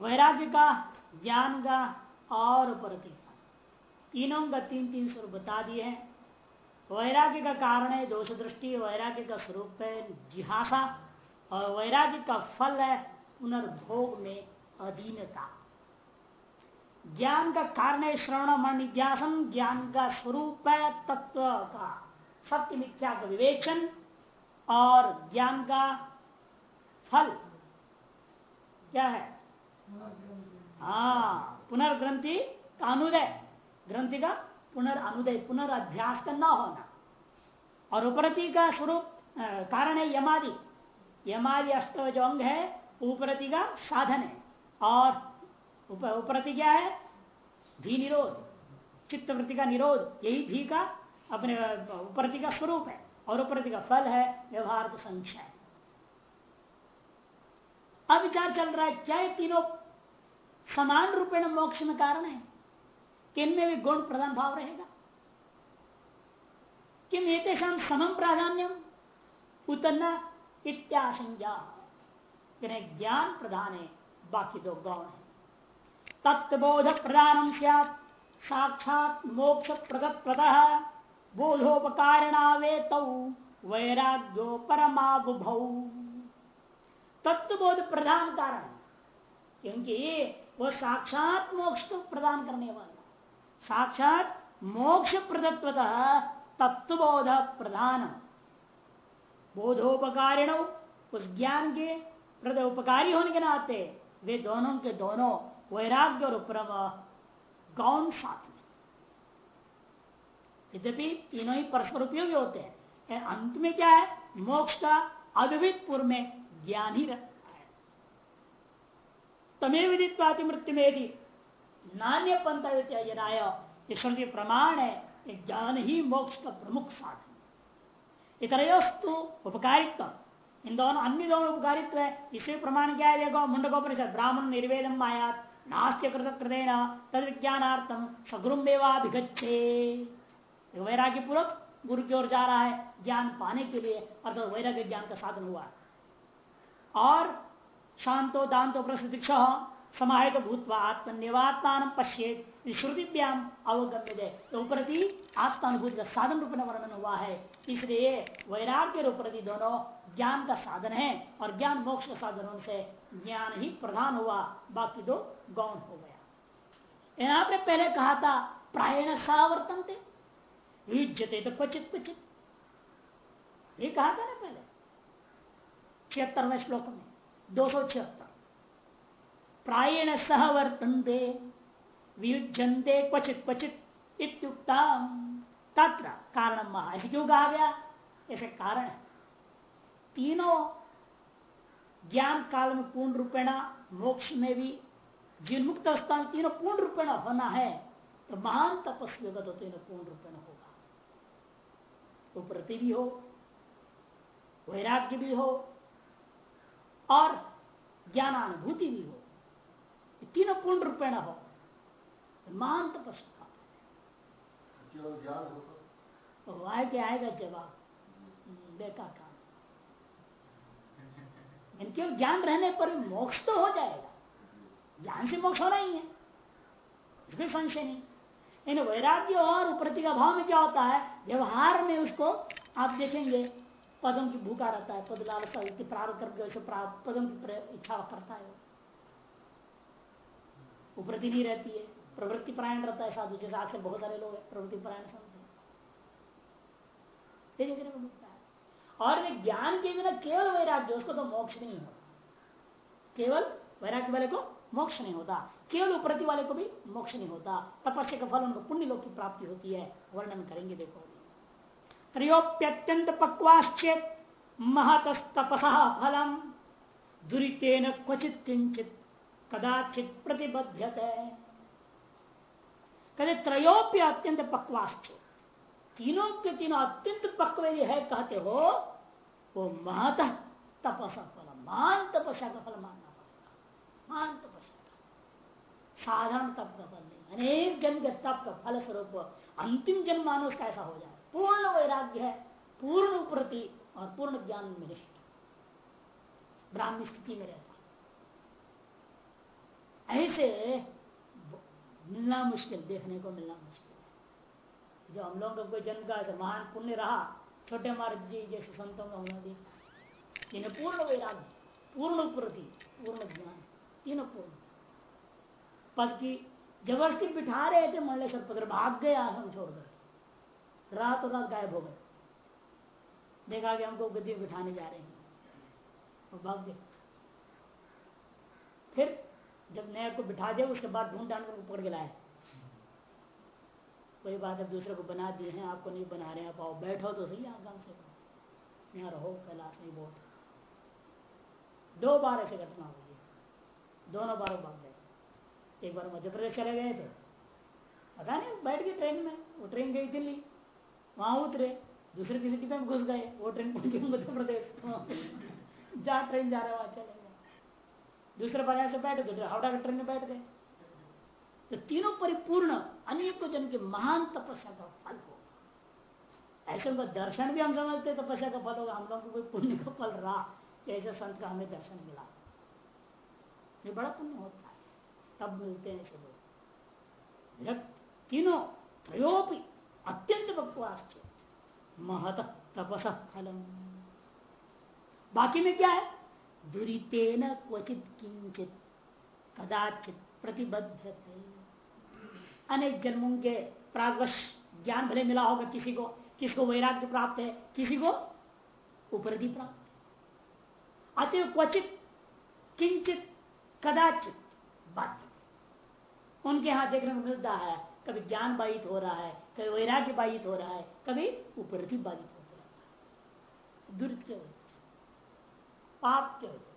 वैराग्य का, ज्ञान का और प्रति तीनों का तीन तीन स्वरूप बता दिए हैं। वैराग्य का कारण है दोष दृष्टि वैराग्य का स्वरूप है जिहासा, और वैराग्य का फल है पुनर्भोग में अधीनता। ज्ञान का कारण है श्रवण मन निध्यासन ज्ञान का स्वरूप है तत्व का, सत्य मिथ्या का विवेचन, और ज्ञान का फल क्या है? हाँ पुनर्ग्रंथि का अनुदय ग्रंथि का पुनर्नुदय पुनर्अध्यास का न होना और उपरति का स्वरूप कारण है यमादि यमादि अष्ट जो अंग है उपरति का साधन है और उपरति क्या है धी निरोध चित्तवृत्ति का निरोध यही धी का अपने उपरति का स्वरूप है और उपरति का फल है व्यवहार संख्या अब विचार चल रहा है? क्या ये तीनों समान रूपेण मोक्ष में कारण है? किनमें भी गुण प्रधान भाव रहेगा? किम एक समम प्राधान्यम उतना इत्याशंजा। ज्ञान प्रधान है, बाकी दो गौण है। तत्वबोध प्रधान साक्षात मोक्ष प्रगत प्रद बोधोपकारिणावेत वैराग्यो परमाबुभ तत्वबोध प्रधान कारण। क्योंकि वो साक्षात मोक्ष को प्रदान करने वाला। साक्षात मोक्ष प्रदत्व तत्वबोध प्रधान। बोधोपकारिण, उस ज्ञान के उपकारी होने के नाते वे दोनों के दोनों वैराग्य और उपरम गौन साथ में। यद्यपि तीनों ही परस्पर उपयोगी होते हैं अंत में क्या है? मोक्ष का अद्वित पूर्व में ज्ञान ही रहता है। तमे विदित्वाति मृत्यु में यदि नान्य पंथ यनाय श्रुति प्रमाण है ज्ञान ही मोक्ष का प्रमुख साधन इतरस्तु उपकारित्व। इन दोनों अन्य दोनों उपकारित्व है। इसे प्रमाण क्या है देखो, मुंडकोपनिषद, ब्राह्मण निर्वेदम आयात नास्त्य कृत कृतेन तद विज्ञानार्थम सगुरुमेवाभिगछे वैराग्य पूर्वक गुरु की ओर जा रहा है ज्ञान पाने के लिए, अर्थात वैराग्य ज्ञान का साधन हुआ और शांतो दांतो प्रसिद्ध समाहित भूतवा आत्मनिवात्मान पश्चेत श्रुतिव्याम अवगम्य दे तो प्रति आत्मानुभूति का साधन रूप में वर्णन हुआ है। इसलिए वैराग्य रूप प्रति दोनों ज्ञान का साधन है और ज्ञान मोक्ष साधन से ज्ञान ही प्रधान हुआ। बाकी दो गौण हो गया। पे पहले कहा था, प्रायण सावर्तन थे युजते तो क्वचित क्वचित। ये कहा था ना पहले? छिहत्तरवें श्लोक में, दो सौ छिहत्तर। प्रायण सह वर्तनते वियुजंते क्वचित क्वचित तत्र कारण महा ऐसे क्यों कहा गया ऐसे कारण है तीनों ज्ञान काल में पूर्ण रूपेण मोक्ष में भी जिन मुक्त अवस्था में तीनों पूर्ण रूपेण होना है तो महान तपस्वी होगा तो तीनों पूर्ण रूपेण होगा। तो प्रति भी हो, वैराग्य भी हो और ज्ञानानुभूति भी हो। तीनों पूर्ण रूपेण हो। मान तपस्या तो? आए के आएगा जवाब। बेका काम केवल ज्ञान रहने पर मोक्ष तो हो जाएगा। ज्ञान से मोक्ष होना ही है। इसमें संशय नहीं। इन वैराग्य और उपरति का भाव में क्या होता है व्यवहार में उसको आप देखेंगे। पदम की भूखा रहता है, पद लालसा प्रारंभ करके पदम की इच्छा करता है। उपरति नहीं रहती है, प्रवृत्ति परायण रहता है साधु, जैसे आज से बहुत सारे लोग प्रवृत्ति परायण समझते धीरे मिलता है। और ज्ञान के बिना केवल वैराग्य, उसको तो मोक्ष नहीं होता। केवल वैराग्य वाले को मोक्ष नहीं होता। केवल उपरति वाले को भी मोक्ष नहीं होता। तपस्या का फल उनको पुण्य लोग की प्राप्ति होती है। वर्णन करेंगे देखो त्रयोप्यत्यंत पक्वाश्चेत महतस्तपस फलम। दुरीतेन क्वचित किंचित कदाचित कहते त्रयोप्य अत्यंत पक्वाश्च तीनों के तीनों अत्यंत पक्व है कहते हो, वो महत तपसा फल मान तपस्या का फल मानना पड़ेगा मान तपस्या का साधारण तप का फल नहीं अनेक जन्म के तप का फल स्वरूप अंतिम जन्म मानो ऐसा हो जाए पूर्ण वैराग्य है, पूर्ण प्रति और पूर्ण ज्ञान में निष्ठ ब्राह्मी स्थिति में रहता से मिलना मुश्किल, देखने को मिलना मुश्किल जो हम लोग का कोई जन्म का महान पुण्य रहा, छोटे महाराज जी जैसे संतों का होना इन्हें पूर्ण वैराग्य, पूर्ण प्रति, पूर्ण ज्ञान, तीनों पूर्ण। पद की ज़बरदस्ती बिठा रहे थे मंडलेश्वर पत्र भाग गए आश्रम छोड़कर रात रात गायब हो गए। देखा कि हमको गद्दी बिठाने जा रहे हैं। और भाग गए। फिर जब नया को बिठा दिया, उसके बाद ढूंढ कर पकड़ के लाए कोई बात अब दूसरे को बना दिए हैं, आपको नहीं बना रहे आप आओ, बैठो तो सही आराम से यहाँ रहो, कैलाश नहीं बोट दो बार ऐसे घटना हुई दोनों बार भाग गए। एक बार मध्य प्रदेश चले गए थे पता नहीं, बैठ गए ट्रेन में। वो ट्रेन गई दिल्ली। वहाँ उतरे, दूसरे किसी में घुस गए, वो ट्रेन मध्य प्रदेश। जहाँ ट्रेन जा रहे वहाँ चले दूसरे बार से बैठ गए हावड़ा के ट्रेन में बैठ गए। तो तीनों परिपूर्ण, अनेकों जन के महान तपस्या का फल हो ऐसे उनका दर्शन भी हम समझते तपस्या का फल होगा। हम लोग को कोई पुण्य का फल रहा ऐसे संत का हमें दर्शन मिला। ये बड़ा पुण्य होता है। तब मिलते हैं ऐसे लोग। तीनों त्रयोपी अत्यंत बकवास महत तपस फलम। बाकी में क्या है? दुरीतेन क्वचित किंचित, कदाचित प्रतिबद्ध अनेक जन्मों के प्रागवश ज्ञान भले मिला होगा किसी को, किसको वैराग्य प्राप्त है, किसी को उपरधि प्राप्त अतः क्वचित, किंचित, कदाचित बाध्य। उनके यहाँ देखने को मिलता है, कभी ज्ञान बाधित हो रहा है कभी वैराग्य बाधित हो रहा है। कभी उपरधि बाधित हो रहा है। दुर्द के वजह से, पाप के वजह से।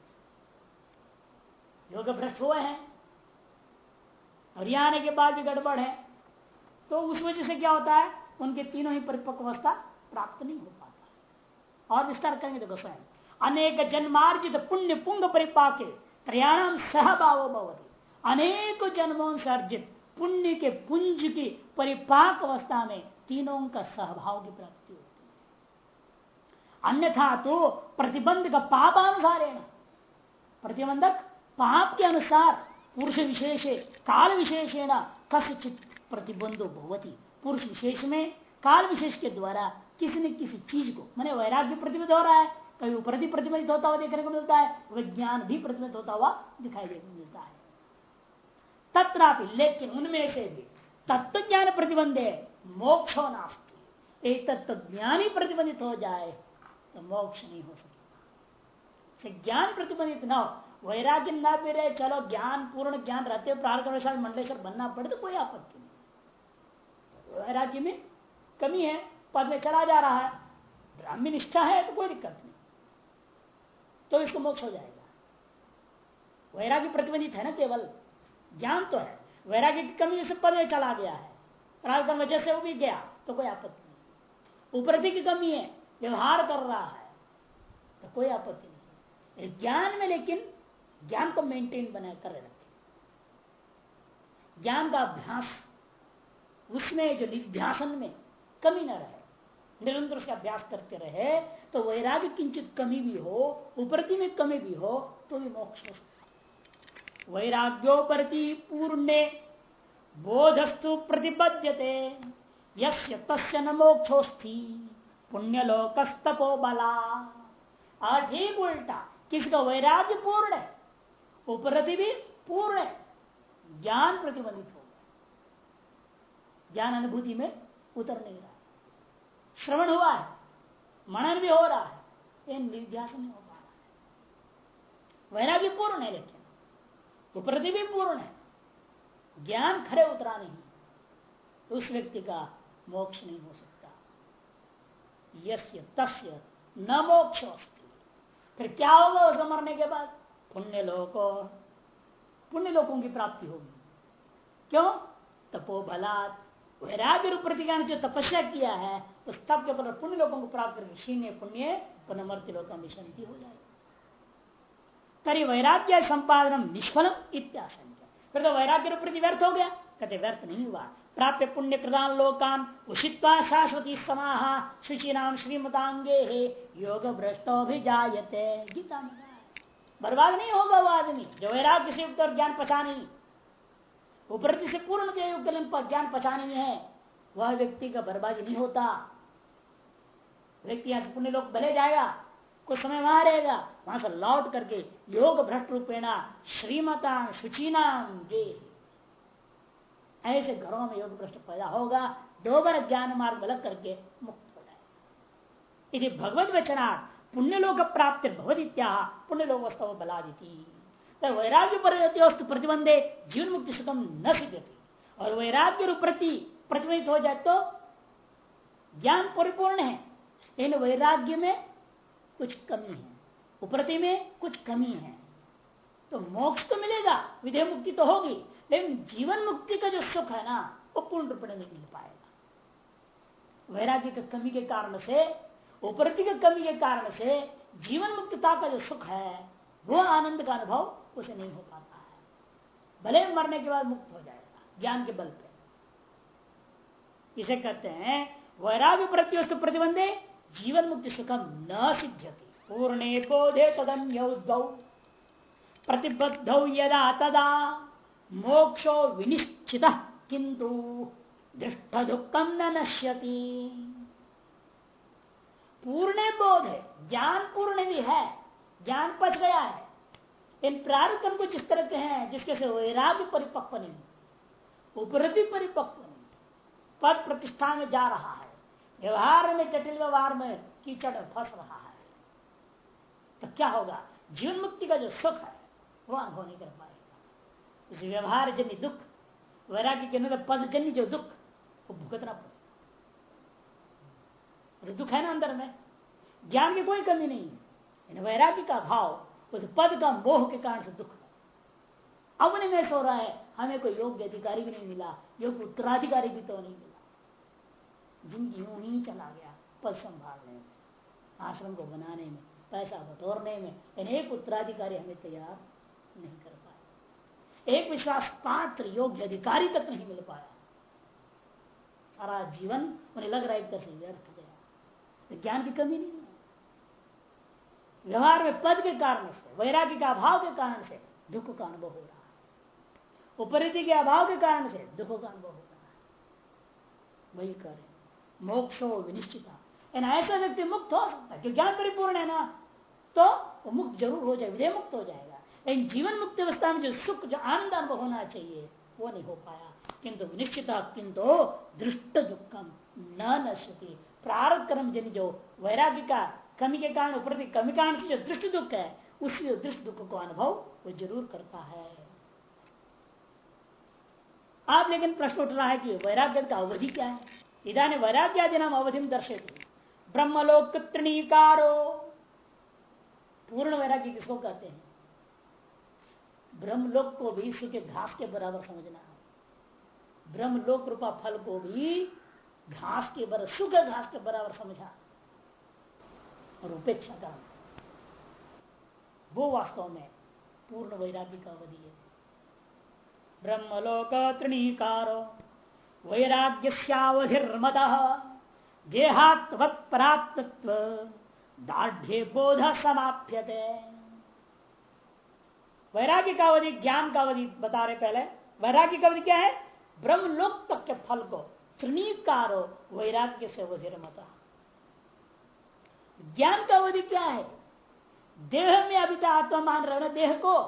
भ्रष्ट हुए हैं आने के बाद भी गड़बड़ है। तो उस वजह से क्या होता है? उनके तीनों ही परिपक्व अवस्था प्राप्त नहीं हो पाता और विस्तार करेंगे देखो स्वयं। अनेक जन्मार्जित पुण्य, पुंग परिपाके त्रयाणाम सहभाव भवती। अनेक जन्मों से अर्जित। पुण्य के पुंज की परिपाक अवस्था में तीनों का सहभाव की प्राप्ति होती है। अन्यथा तो प्रतिबंध का पापानुसार प्रतिबंधक पाप के अनुसार पुरुष विशेष, काल विशेषेण कसिचित प्रतिबंधो भवती। पुरुष विशेष में, काल विशेष के द्वारा किसी न किसी चीज़ को, मैंने वैराग्य प्रतिबंध हो रहा है, कभी उपरति प्रतिबंधित होता हुआ देखने को मिलता है, विज्ञान भी प्रतिबंधित होता हुआ दिखाई देने को मिलता है। तथापि लेकिन उनमें से भी तत्व ज्ञान प्रतिबंध है मोक्ष नास्ती। एक तत्व ज्ञान ही प्रतिबंधित हो जाए तो मोक्ष नहीं हो सकता। ज्ञान प्रतिबंधित ना हो, वैराग्य ना भी रहे, चलो ज्ञान, पूर्ण ज्ञान, रहते प्रारंभ मंडलेश्वर बनना पड़े तो कोई आपत्ति नहीं। वैराग्य में कमी है, पद में चला जा रहा है ब्राह्मी निष्ठा है तो कोई दिक्कत नहीं। तो इसको मोक्ष हो जाएगा। वैराग्य प्रतिबंधित है ना केवल? ज्ञान तो है। वैराग्य की कमी से पद चला गया है। प्रारंभ वजह से वो भी गया तो कोई आपत्ति नहीं। उपरति की कमी है, व्यवहार कर रहा है तो कोई आपत्ति नहीं। ज्ञान में लेकिन ज्ञान को मेंटेन बना कर रखे। ज्ञान का अभ्यास, उसमें जो निध्यासन में कमी न रहे, निरंतर उसका अभ्यास करते रहे तो वैराग्य किंचित कमी भी हो, उपरति में कमी भी हो तो भी मोक्ष वैराग्योपरति पूर्ण बोधस्तु प्रतिबद्धते यस्य तस्य न मोक्षोस्थी पुण्यलोकस्तपो बला। और ठीक उल्टा। किसका वैराग्य पूर्ण है? उपरति भी पूर्ण है। ज्ञान प्रतिबंधित हो गया। ज्ञान अनुभूति में उतर नहीं रहा। श्रवण हुआ है। मनन भी हो रहा है। ये निर्ध्यास नहीं हो पा रहा है। वैराग्य पूर्ण है लेकिन। उपरति भी पूर्ण है। ज्ञान खरे उतरा नहीं। उस व्यक्ति का मोक्ष नहीं हो सकता। यस्य तस्य न मोक्ष फिर क्या होगा उसे मरने के बाद? पुण्य लोको। पुण्य लोगों की प्राप्ति होगी। क्यों? तपो बलात् वैराग्य रूप प्रतिज्ञा जो तपस्या किया है तो तप के पर पुण्य लोगों को प्राप्त करके क्षीण पुण्य पुनमर्त्य लोक में शांति हो जाए तरी वैराग्य संपादन निष्फलम इत्याशंका। फिर तो वैराग्य प्रति व्यर्थ हो गया? कहते व्यर्थ नहीं हुआ। प्राप्त पुण्य प्रदान लोकान उषित्वा शाश्वती समाह शुचि नाम श्रीमतांगे योग भ्रष्टो भी जायते गीता बर्बाद नहीं होगा वो आदमी। जो वैराग्य से युक्त और ज्ञान पचा नहीं उपरति से पूर्ण के युक्त ज्ञान पहचानी है, वह व्यक्ति का बर्बादी नहीं होता। व्यक्ति यहाँ से पुण्य लोग भले जाएगा। कुछ समय वहाँ रहेगा वहाँ से लौट करके योग भ्रष्ट रूपेणा, श्रीमता शुचीना ऐसे घरों में योग भ्रष्ट पैदा होगा दो बार ज्ञान मार्ग अलग करके मुक्त हो जाए यदि भगवत वचना पुण्य लोग प्राप्त भगवदित्या पुण्य लोग वस्तु बला तो वैराग्य पर प्रतिबंधे जीवन मुक्ति सुखम न सिद्धती और वैराग्य प्रति प्रतिबंधित हो जाए तो ज्ञान परिपूर्ण है। इन वैराग्य में कुछ कमी है। उपरति में कुछ कमी है। तो मोक्ष तो मिलेगा, विधेय मुक्ति तो होगी, लेकिन जीवन मुक्ति का जो सुख है ना, वो पूर्ण रूप में नहीं मिल पाएगा। वैराग्य की कमी के कारण से, उपरति की कमी के कारण से जीवन मुक्तता का जो सुख है, वो आनंद का अनुभव उसे नहीं हो पाता है। भले मरने के बाद मुक्त हो जाएगा, ज्ञान के बल पे। इसे कहते हैं, वैराग्य प्रत्युस्त प्रतिबंधे जीवन मुक्ति सुखम न सिद्ध्यति। पूर्णे बोधे तदन्यौ प्रतिबद्ध यदा तदा मोक्षो विनिश्चित किंतु दृष्ट दुखम न नश्यति। पूर्ण बोध है ज्ञान पूर्ण भी है, ज्ञान पच गया है। इन प्रारूप कुछ इस तरह के हैं, जिसके से वैराग्य परिपक्व नहीं, उपरति परिपक्व नहीं पद प्रतिष्ठा में जा रहा है। व्यवहार में, जटिल व्यवहार में कीचड़ फंस रहा है। तो क्या होगा? जीवन मुक्ति का जो सुख है वो अनुभव नहीं कर पाएगा। उस व्यवहार जन्य दुख वैराग्य के अंदर पद जन्य जो दुख, वो भुगतना पड़ेगा। दुख है ना अंदर में। ज्ञान की कोई कमी नहीं। है वैराग्य का भाव उस पद का मोह के कारण से दुख। अपने में सो रहा है। हमें कोई योग्य अधिकारी भी नहीं मिला, योग्य उत्तराधिकारी भी तो नहीं मिला। ज़िंदगी यूँ ही चला गया। पद संभालने में आश्रम को बनाने में, पैसा बटोरने में, अनेक उत्तराधिकारी हमें तैयार नहीं कर पाए। एक विश्वास पात्र योग्य अधिकारी तक नहीं मिल पाया। सारा जीवन उन्हें लग रहा है एक व्यर्थ गया। तो ज्ञान की कमी नहीं है। व्यवहार में पद के कारण से, वैराग्य के अभाव के कारण से दुख का अनुभव हो रहा है। उपरिधि के अभाव के कारण से दुख का अनुभव हो रहा है। वही करें। मोक्षो विनिश्चिता ऐसा व्यक्ति मुक्त हो सकता है, जो ज्ञान परिपूर्ण है ना तो वो मुक्त ज़रूर हो जाए विजय मुक्त हो जाएगा। लेकिन जीवन मुक्त अवस्था में जो सुख, जो आनंद अनुभव होना चाहिए, वो नहीं हो पाया। किंतु निश्चित किंतु दृष्ट दुखम, न नश्यति। प्रारंभ कर्म जन जो वैराग्य का कमी के कारण प्रति कमी कारण से जो दृष्ट दुख है, उसी दृष्ट दुख को अनुभव, वो ज़रूर करता है। आप लेकिन प्रश्न उठ रहा है कि वैराग्य का अवधि क्या है? इधानी वैराग्यादि नाम अवधि में दर्शे ब्रह्मलोक तृणीकारो पूर्ण वैराग्य किसको कहते हैं? ब्रह्मलोक को भी सूखे घास के बराबर समझना ब्रह्मलोक रूपा फल को भी घास के बराबर सूखे घास के बराबर समझा। और उपेक्षा का वो वास्तव में पूर्ण वैराग्य का अवधि है। ब्रह्मलोक तृणीकारो वैराग्यवधिर्मत देहात्वत्प्राप्तत्व दाढ़ बोध समाप्यते वैराग्य का अवधि ज्ञान का अवधि बता रहे पहले। वैराग्य का अवधि क्या है? ब्रह्मलोक तक के फल को त्रिणीकारो वैराग्य से अवधिर्मत ज्ञान का अवधि क्या है? देह में अभी आत्मा मान रहे देह को?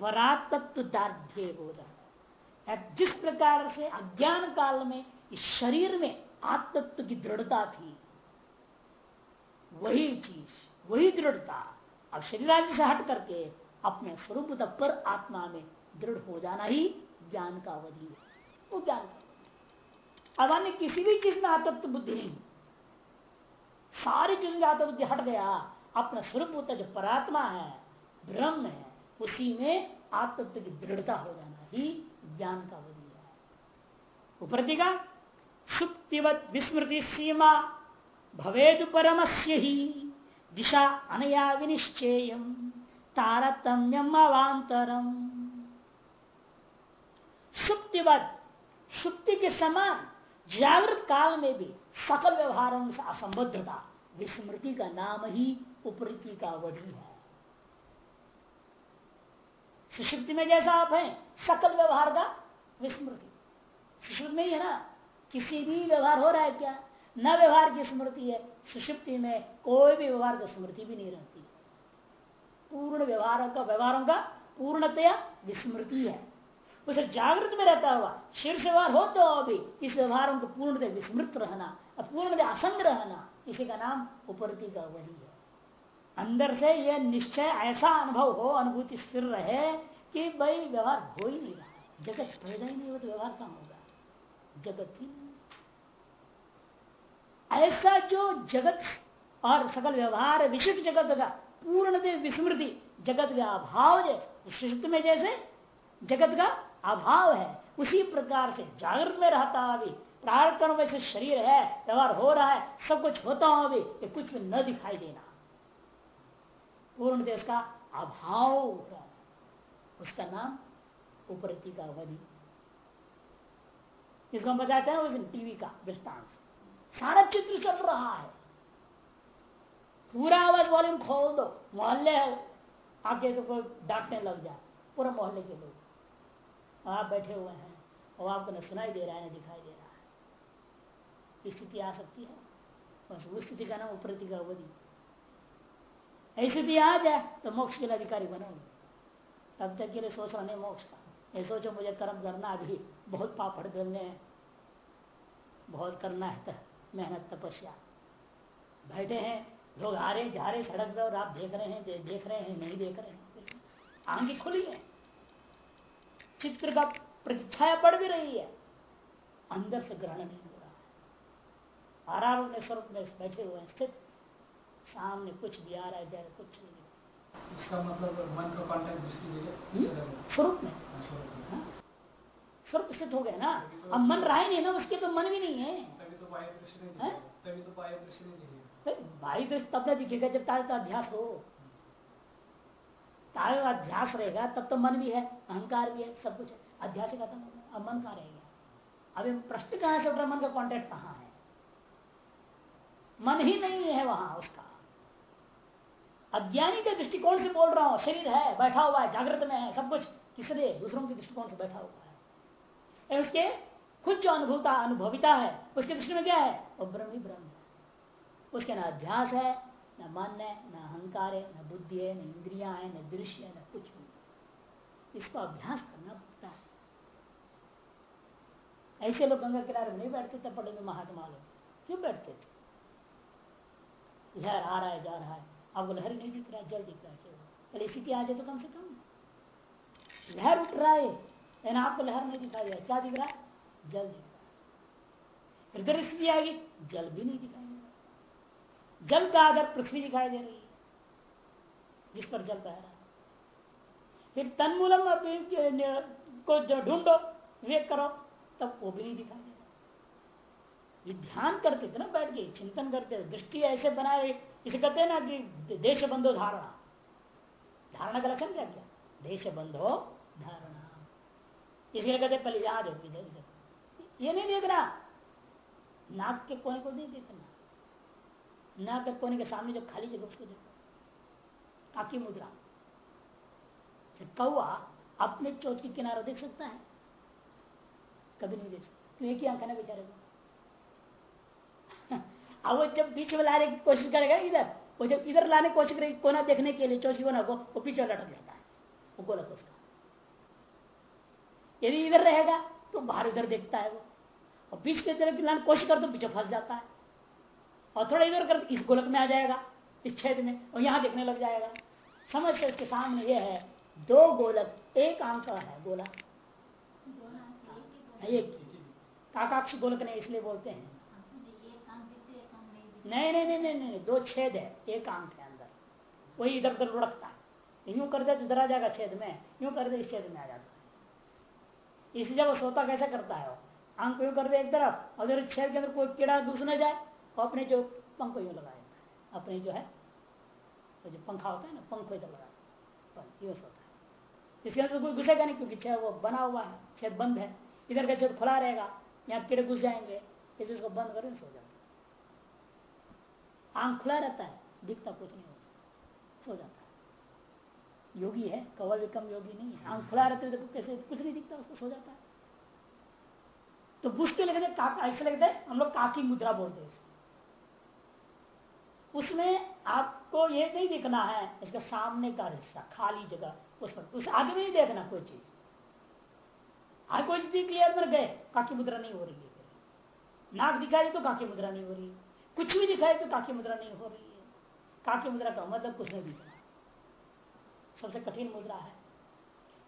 परातत्व दार्ढ्य बोध जिस प्रकार से अज्ञान काल में इस शरीर में आत्मत्व की दृढ़ता थी, वही चीज़, वही दृढ़ता अब शरीर आदि से हट करके अपने स्वरूप पर आत्मा में दृढ़ हो जाना ही ज्ञान का अवधि है। वो ज्ञान अब अन्य किसी भी चीज़ में आत्मत्व बुद्धि नहीं। सारी चीज़ में आत्मबुद्धि हट गया, अपना स्वरूप जो परात्मा है, ब्रह्म है, उसी में आत्मत्व की दृढ़ता हो जाना ही ज्ञान का वही है। उपरति का सुप्तिवत विस्मृति सीमा भवेद परम ही, दिशा अनया विनिश्चेय तारतम्यम अवांतरम सुप्तिवत, सुप्ति के समान जागृत काल में भी सकल व्यवहारों से असंबद्धता, विस्मृति का नाम ही उपृति का अवधि है। सुषुप्ति में जैसा आप हैं, सकल व्यवहार का विस्मृति। सुषुप्त में ही है ना? किसी भी व्यवहार हो रहा है क्या? न व्यवहार की स्मृति है सुषुप्ति में कोई भी व्यवहार की स्मृति भी नहीं रहती। पूर्ण व्यवहारों का व्यवहारों का पूर्णतया विस्मृति है। उसे जागृत में रहता हुआ, शीर्ष व्यवहार हो तो अभी इस व्यवहारों को पूर्णतः विस्मृत रहना और पूर्णतः असंग रहना, इसी का नाम उपरति का वही है। अंदर से यह निश्चय ऐसा अनुभव हो, अनुभूति स्थिर रहे कि भाई व्यवहार हो ही नहीं रहा। जगत पैदा ही नहीं हो तो व्यवहार कहाँ होगा? जगत ही नहीं। ऐसा जो जगत और सकल व्यवहार, विशिष्ट जगत का पूर्ण विस्मृति, जगत का अभाव जैसे में जैसे जगत का अभाव है, उसी प्रकार से जागृत में रहता अभी प्रार्थना में से शरीर है, व्यवहार हो रहा है, सब कुछ होता हो अभी कुछ भी न दिखाई देना। पूर्ण देश का अभाव है उसका नाम उपरति का अवधि इसको हम बताते हैं उस टीवी का दृष्टांत सारा चित्र चल रहा है। पूरा आवाज़ वॉल्यूम खोल दो। मोहल्ले आके तो कोई डांटने लग जाए। पूरा मोहल्ले के लोग। आप बैठे हुए हैं और आपको न सुनाई दे रहा है, न दिखाई दे रहा है। स्थिति आ सकती है। बस उस स्थिति का नाम उपरति का अवधि ऐसी भी आ जाए तो मोक्ष के लिए अधिकारी बनोगे। तब तक के लिए सोच नहीं मोक्ष का। ये सोचो मुझे कर्म करना अभी बहुत पापड़ करने बहुत करना है तो मेहनत तपस्या। बैठे हैं लोग आ रहे जा रहे सड़क पर और आप देख रहे हैं दे, देख रहे हैं नहीं देख रहे हैं। आँखें खुली है। चित्र का प्रतीक्षाया पड़ भी रही है। अंदर से ग्रहण नहीं हो रहा है। आराम स्वरूप में बैठे हुए हैं स्थित। सामने कुछ भी आ रहा है जाए कुछ नहीं इसका मतलब मन का कांटेक्ट दूसरी जगह हम्म? स्वरूप में। हाँ, हाँ? स्वरूप स्थित हो गया ना? अब मन रहा ही नहीं ना उसके तो मन भी नहीं है। तभी तो बाह्य दृष्टि नहीं तभी तो बाह्य नहीं दृष्टि तब न दिखेगा जब तारे का अध्यास हो। तारे का अध्यास रहेगा तब तो मन भी है अहंकार भी है सब कुछ है। अध्यास ही खत्म हो अब मन कहाँ रहेगा? अब प्रश्न कहाँ से उठ रहा मन का कॉन्टेक्ट कहाँ है? मन ही नहीं है वहाँ उसका। अज्ञानी के दृष्टिकोण से बोल रहा हूँ, शरीर है, बैठा हुआ है, जागृत में है, सब कुछ किसलिए दूसरों के दृष्टिकोण से बैठा हुआ है। उसके खुद जो अनुभवता अनुभविता है, उसके दृष्टि में क्या है? वो ब्रह्म ही ब्रह्म है। उसके ना अध्यास है, न मन है, न अहंकार है, न बुद्धि है, न इंद्रिया है, न दृश्य है, न कुछ भी। इसको अभ्यास करना पड़ता है। ऐसे लोग गंगा किनारे में नहीं बैठते थे में महात्मा लोग। क्यों बैठते थे? लहर आ रहा है, जा रहा है। आपको लहर नहीं दिख रहा जल दिख रहा है केवल स्थिति आ जाए तो कम से कम। लहर उठ रहा है, लेकिन आपको लहर नहीं दिखाई दे क्या दिख रहा है? जल दिख रहा है। फिर इधर स्थिति आएगी, जल भी नहीं दिखाई दे जल का आधार पृथ्वी दिखाई दे रही है, जिस पर जल बह रहा है। फिर तन्मूलम को ढूंढो, विवेक करो, तब वो भी नहीं दिखाई दे रहा। ध्यान करते थे ना बैठ के, चिंतन करते दृष्टि ऐसे बनाए इसे कहते हैं ना कि देश बंधो धारणा। धारणा का लक्षण क्या किया देश बंधो धारणा। इसलिए कहते पहले याद है इधर ये नहीं देखना। नाक के कोने को नहीं देखना। नाक के कोने के सामने जो खाली जगह, उसको देखो। काकी मुद्रा। कौआ अपने चोट के किनारे देख सकता है। कभी नहीं देख सकता। क्यों एक ही आंखा बेचारे को? अब वो जब बीच में लाने की कोशिश करेगा इधर वो जब इधर लाने की कोशिश करेगी कोना देखने के लिए चौथी कोना को वो पीछे लटक जाता है वो गोलक उसका यदि इधर रहेगा तो बाहर इधर देखता है वो। और बीच के तरफ़ लाने की कोशिश कर तो पीछे फंस जाता है। और थोड़ा इधर कर इस गोलक में आ जाएगा इस छेद में और यहाँ देखने लग जाएगा। समस्या इसके सामने यह है दो गोलक एक आंक है गोला। एक काकाक्ष गोलक नहीं इसलिए बोलते हैं। नहीं नहीं नहीं नहीं नहीं, दो छेद है, एक आँख है अंदर। वही इधर उधर लुढ़कता है। यूँ कर दे तो इधर आ जाएगा छेद में, यूँ कर दे इस छेद में आ जाता है। इसी जब सोता कैसे करता है वो? आँख यूँ कर दे एक तरफ़, और इधर छेद के अंदर कोई कीड़ा घुस न जाए तो अपने जो पंख यूँ लगाए। अपने जो है तो जो पंखा होता है ना, पंख इधर लगाए। यूँ सोता है। इसके अंदर कोई घुसेगा नहीं, क्योंकि छेद वो बना हुआ है, छेद बंद है। इधर का छेद खुला रहेगा, यहाँ कीड़े घुस जाएँगे इसलिए उसको बंद करें सो जाए आँख खुला रहता है, दिखता कुछ नहीं होता, सो जाता है। योगी है कौवा भी कम योगी नहीं है आँख खुला रहते तो कैसे कुछ नहीं दिखता, उसको सो जाता है। तो बुझते लगते काका, ऐसे लगता हम लोग काकी मुद्रा बोलते हैं उसमें आपको ये नहीं देखना है इसका सामने का हिस्सा, खाली जगह, उस पर, उस आगे नहीं देखना कोई चीज़। आगे कोई चीज़ क्लियर बन गए, काकी मुद्रा नहीं हो रही है। नाक दिखाई तो काकी मुद्रा नहीं हो रही कुछ भी दिखाए तो काकी मुद्रा नहीं हो रही है। काकी मुद्रा का मतलब कुछ नहीं दिखना सबसे कठिन मुद्रा है।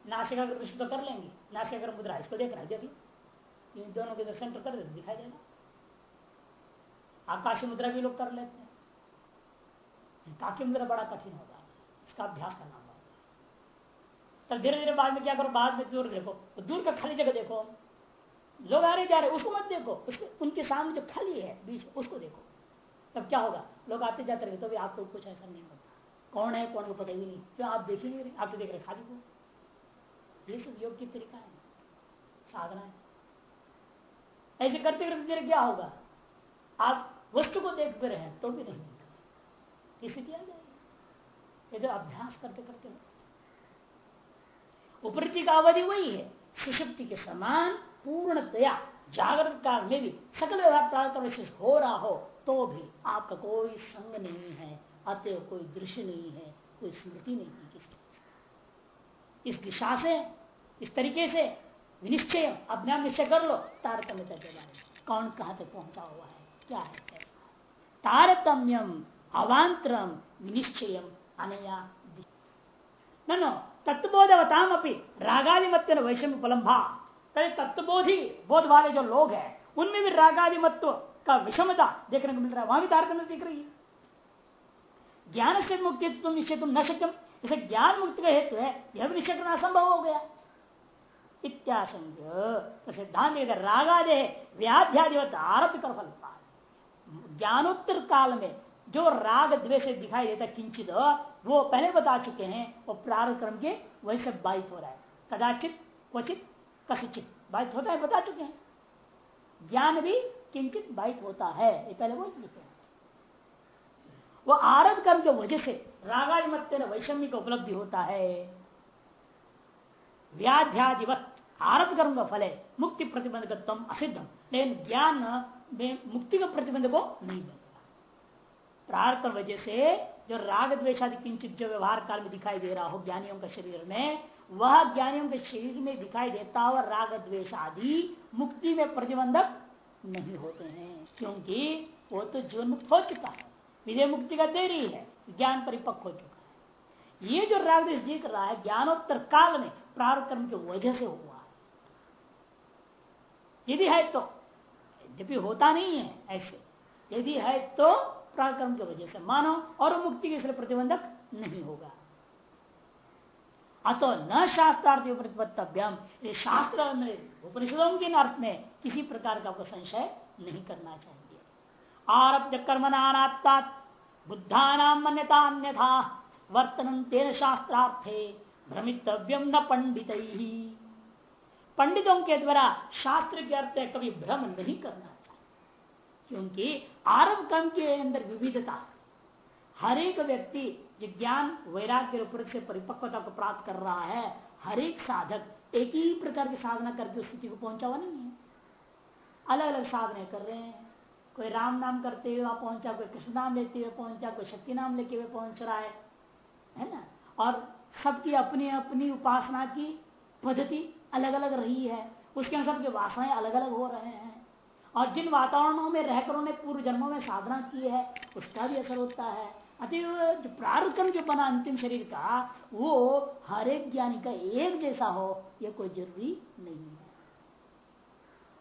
नासिका दृष्टि तो कर लेंगे। नासिका मुद्रा इसको देख रहा है इन दोनों के सेंटर कर देते, दिखाई देगा। आकाशी मुद्रा भी लोग कर लेते हैं। काकी मुद्रा बड़ा कठिन होगा इसका अभ्यास करना पड़ता तब धीरे धीरे बाद में क्या करो? बाद में दूर देखो। दूर का खाली जगह देखो। लोग आ रहे जा रहे उसको मत देखो। उसके उनके सामने जो खाली है, बीच, उसको देखो। तब क्या होगा? लोग आते जाते रहे तो भी आपको कुछ ऐसा नहीं होता। कौन है, कौन को पता ही नहीं? क्यों? आप देख ही नहीं रहे। आप तो देख रहे खाली को ये सब योग की तरीका है। साधना है। ऐसे करते करते देर क्या होगा? आप वस्तु को देख रहे तो भी नहीं स्थिति आ जाएगी ये अभ्यास करते करते उपरति का अवधि वही है। सुशक्ति के समान पूर्णतया जागृत काल में भी सकल व्यवहार प्राप्त हो रहा हो तो भी आपका कोई संग नहीं है, अतः कोई दृश्य नहीं है, कोई स्मृति नहीं है किसी इस दिशा से, इस तरीके से निश्चय अपने निश्चय कर लो, तारतम्यता के बारे में। कौन कहा तक पहुँचा हुआ है, क्या है तारतम्यम, अवांतरम निश्चय अनया नो तत्वबोधवताम अपनी रागादि मत वैषम उपलम्भा कई तत्वबोधी बोध वाले जो लोग हैं, उनमें भी रागादि मत्व का विषमता देखने को मिल रहा है। वहाँ भी तारतम्य दिख रही है। ज्ञान से मुक्ति तुम निश्चय तुम न सक्यम जैसे ज्ञान मुक्ति का हेतु है, यह भी निश्चय करना असंभव हो गया। इत्याशंक। तो सिद्धांत रागादे व्याध्यादिवत आरभ कर फलता ज्ञानोत्तर काल में जो राग द्वेष दिखाई देता किंचित, वो पहले बता चुके हैं, वो प्रारंभ क्रम के वैसे बाधित हो रहा है। कदाचित, क्वचित, कसिचित बाधित होता है, बता चुके हैं। ज्ञान भी किंचित बाधित होता है, ये पहले बोल चुके हैं। वो आरभ कर्म के वजह से रागाज मत वैषम्य का उपलब्धि होता है। व्याध्यादिवत आरभ कर्म का फल है, मुक्ति प्रतिबंध असिद्धम। लेकिन ज्ञान में मुक्ति का प्रतिबंध को नहीं बनता। प्रार्थ वजह से जो राग द्वेशादि किंचित जो व्यवहार काल में दिखाई दे रहा हो ज्ञानियों के शरीर में, वह ज्ञानियों के शरीर में दिखाई देता हुआ राग द्वेश आदि मुक्ति में प्रतिबंधक नहीं होते हैं। क्योंकि वो तो जीवन मुक्त हो चुका है। विजय मुक्ति का देरी है, ज्ञान परिपक्व हो चुका है। ये जो राग द्वेश दिख रहा है, ज्ञानोत्तर काल में प्रारंभ कर्म की वजह से हुआ है। यदि है तो यद्यपि होता नहीं है ऐसे, यदि है तो पराक्रम की वजह से मानो, और मुक्ति के इसलिए प्रतिबंधक नहीं होगा। अतो न शास्त्रार्थ ये शास्त्र उपनिषदों के अर्थ में किसी प्रकार का संशय नहीं करना चाहिए। आरब्ध कर्म नानात्ता बुद्धा नाम वर्तन तेन शास्त्रार्थे भ्रमितव्यम न पंडित। ही पंडितों के द्वारा शास्त्र के अर्थ कभी भ्रम नहीं करना चाहिए। क्योंकि आरंभ कर्म के अंदर विविधता, हर एक व्यक्ति जो ज्ञान वैराग्य ऊपर से परिपक्वता को प्राप्त कर रहा है। हर एक साधक एक ही प्रकार की साधना करके उस स्थिति को पहुँचा हुआ नहीं है। अलग अलग साधने कर रहे हैं। कोई राम नाम करते हुए वहाँ पहुँचा, कोई कृष्ण नाम लेते हुए पहुँचा, कोई शक्ति नाम लेके हुए पहुँच रहा है है ना? और सबकी अपनी अपनी उपासना की पद्धति अलग अलग रही है। उसके अनुसार के वासनाएँ अलग अलग हो रहे हैं। और जिन वातावरणों में, रहकर उन्होंने पूर्व जन्मों में साधना की है, उसका भी असर होता है। अतः जो प्रारूप जो बना अंतिम शरीर का, वो हर एक ज्ञानी का एक जैसा हो यह कोई ज़रूरी नहीं है।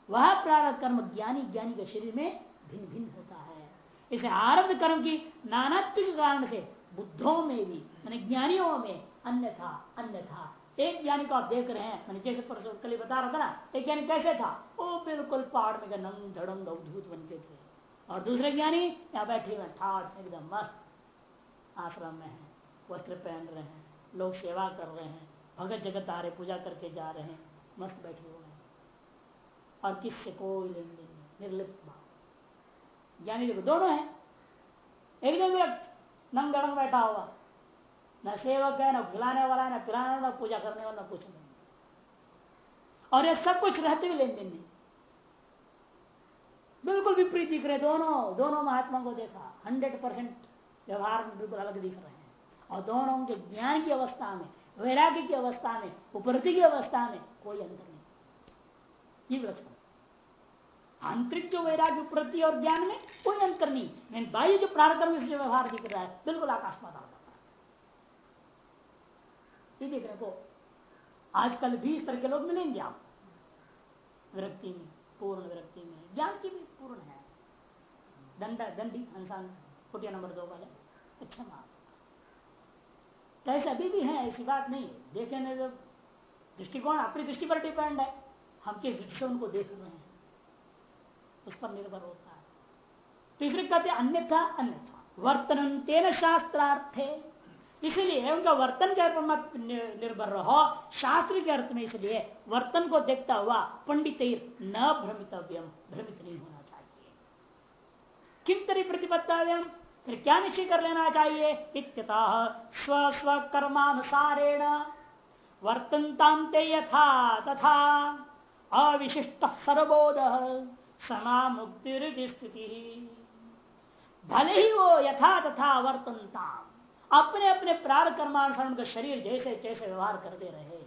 वह प्रारंभ कर्म ज्ञानी ज्ञानी के शरीर में भिन्न भिन्न होता है। इसे आरब्ध कर्म की नानात्व के कारण से बुद्धों में भी मान ज्ञानियों में अन्य था अन्य था एक ज्ञानी को आप देख रहे हैं, मैंने जैसे परसों कल बता रहा था ना, एक ज्ञानी कैसे था? वो बिल्कुल पहाड़ में नंग धड़ंग अवधूत बनते थे। और दूसरे ज्ञानी, यहाँ बैठे हुए ठाठ एकदम मस्त। आश्रम में है, वस्त्र पहन रहे हैं, लोग सेवा कर रहे हैं, भगत जगत आ रहे, पूजा करके जा रहे हैं, मस्त बैठे हुए हैं। और किससे? कोई लेन देन निर्लिप्त भाव ज्ञानी देखो, दोनों है। एकदम विरक्त नंग धड़ंग बैठा हुआ न सेवक है, न खिलाने वाला है, न पिलाने वाला पूजा करने वाला कुछ नहीं। और ये सब कुछ रहते हुए लेन देन नहीं। बिल्कुल विपरीत दिख रहे दोनों दोनों महात्मा को देखा हंड्रेड परसेंट व्यवहार में बिल्कुल अलग दिख रहे हैं। और दोनों के ज्ञान की अवस्था में, वैराग्य की अवस्था में, उपरति की अवस्था में कोई अंतर नहीं। ये लक्षण आंतरिक जो वैराग्य, उपरति और ज्ञान में कोई अंतर नहीं। बाह्य जो प्रारक्रम से व्यवहार दिख रहा है, बिल्कुल आकाश पाताल का ये देखने को आजकल भी इस तरह के लोग मिलेंगे आप। विरक्ति में, पूर्ण विरक्ति में। ज्ञान की भी पूर्ण है। दंडा दंडी इंसान कुटिया नंबर दो वाले। अच्छा माफ़। तो ऐसे अभी भी है, ऐसी बात नहीं। देखे न जब दृष्टिकोण अपनी दृष्टि पर डिपेंड है। हम किस दृष्टि से उनको देख रहे हैं। उस पर निर्भर होता है। तीसरे कहते अन्यथा अन्यथा। वर्तन तेन शास्त्रार्थे। इसलिए उनका वर्तन के अर्थ मत निर्भर रहो। शास्त्र के अर्थ में इसलिए वर्तन को देखता हुआ पंडित न भ्रमितव्यम। भ्रमित नहीं होना चाहिए। किम तरी प्रतिपत्तव्यम? फिर क्या निश्चय कर लेना चाहिए? इत्यतः स्व स्व कर्मानुसारेण वर्तनता यथा तथा अविशिष्ट सर्वबोध समा मुक्ति स्थिति भले ही वो यथा तथा वर्तनता अपने अपने प्रार कर्मानुसार उनका शरीर जैसे जैसे व्यवहार करते रहे।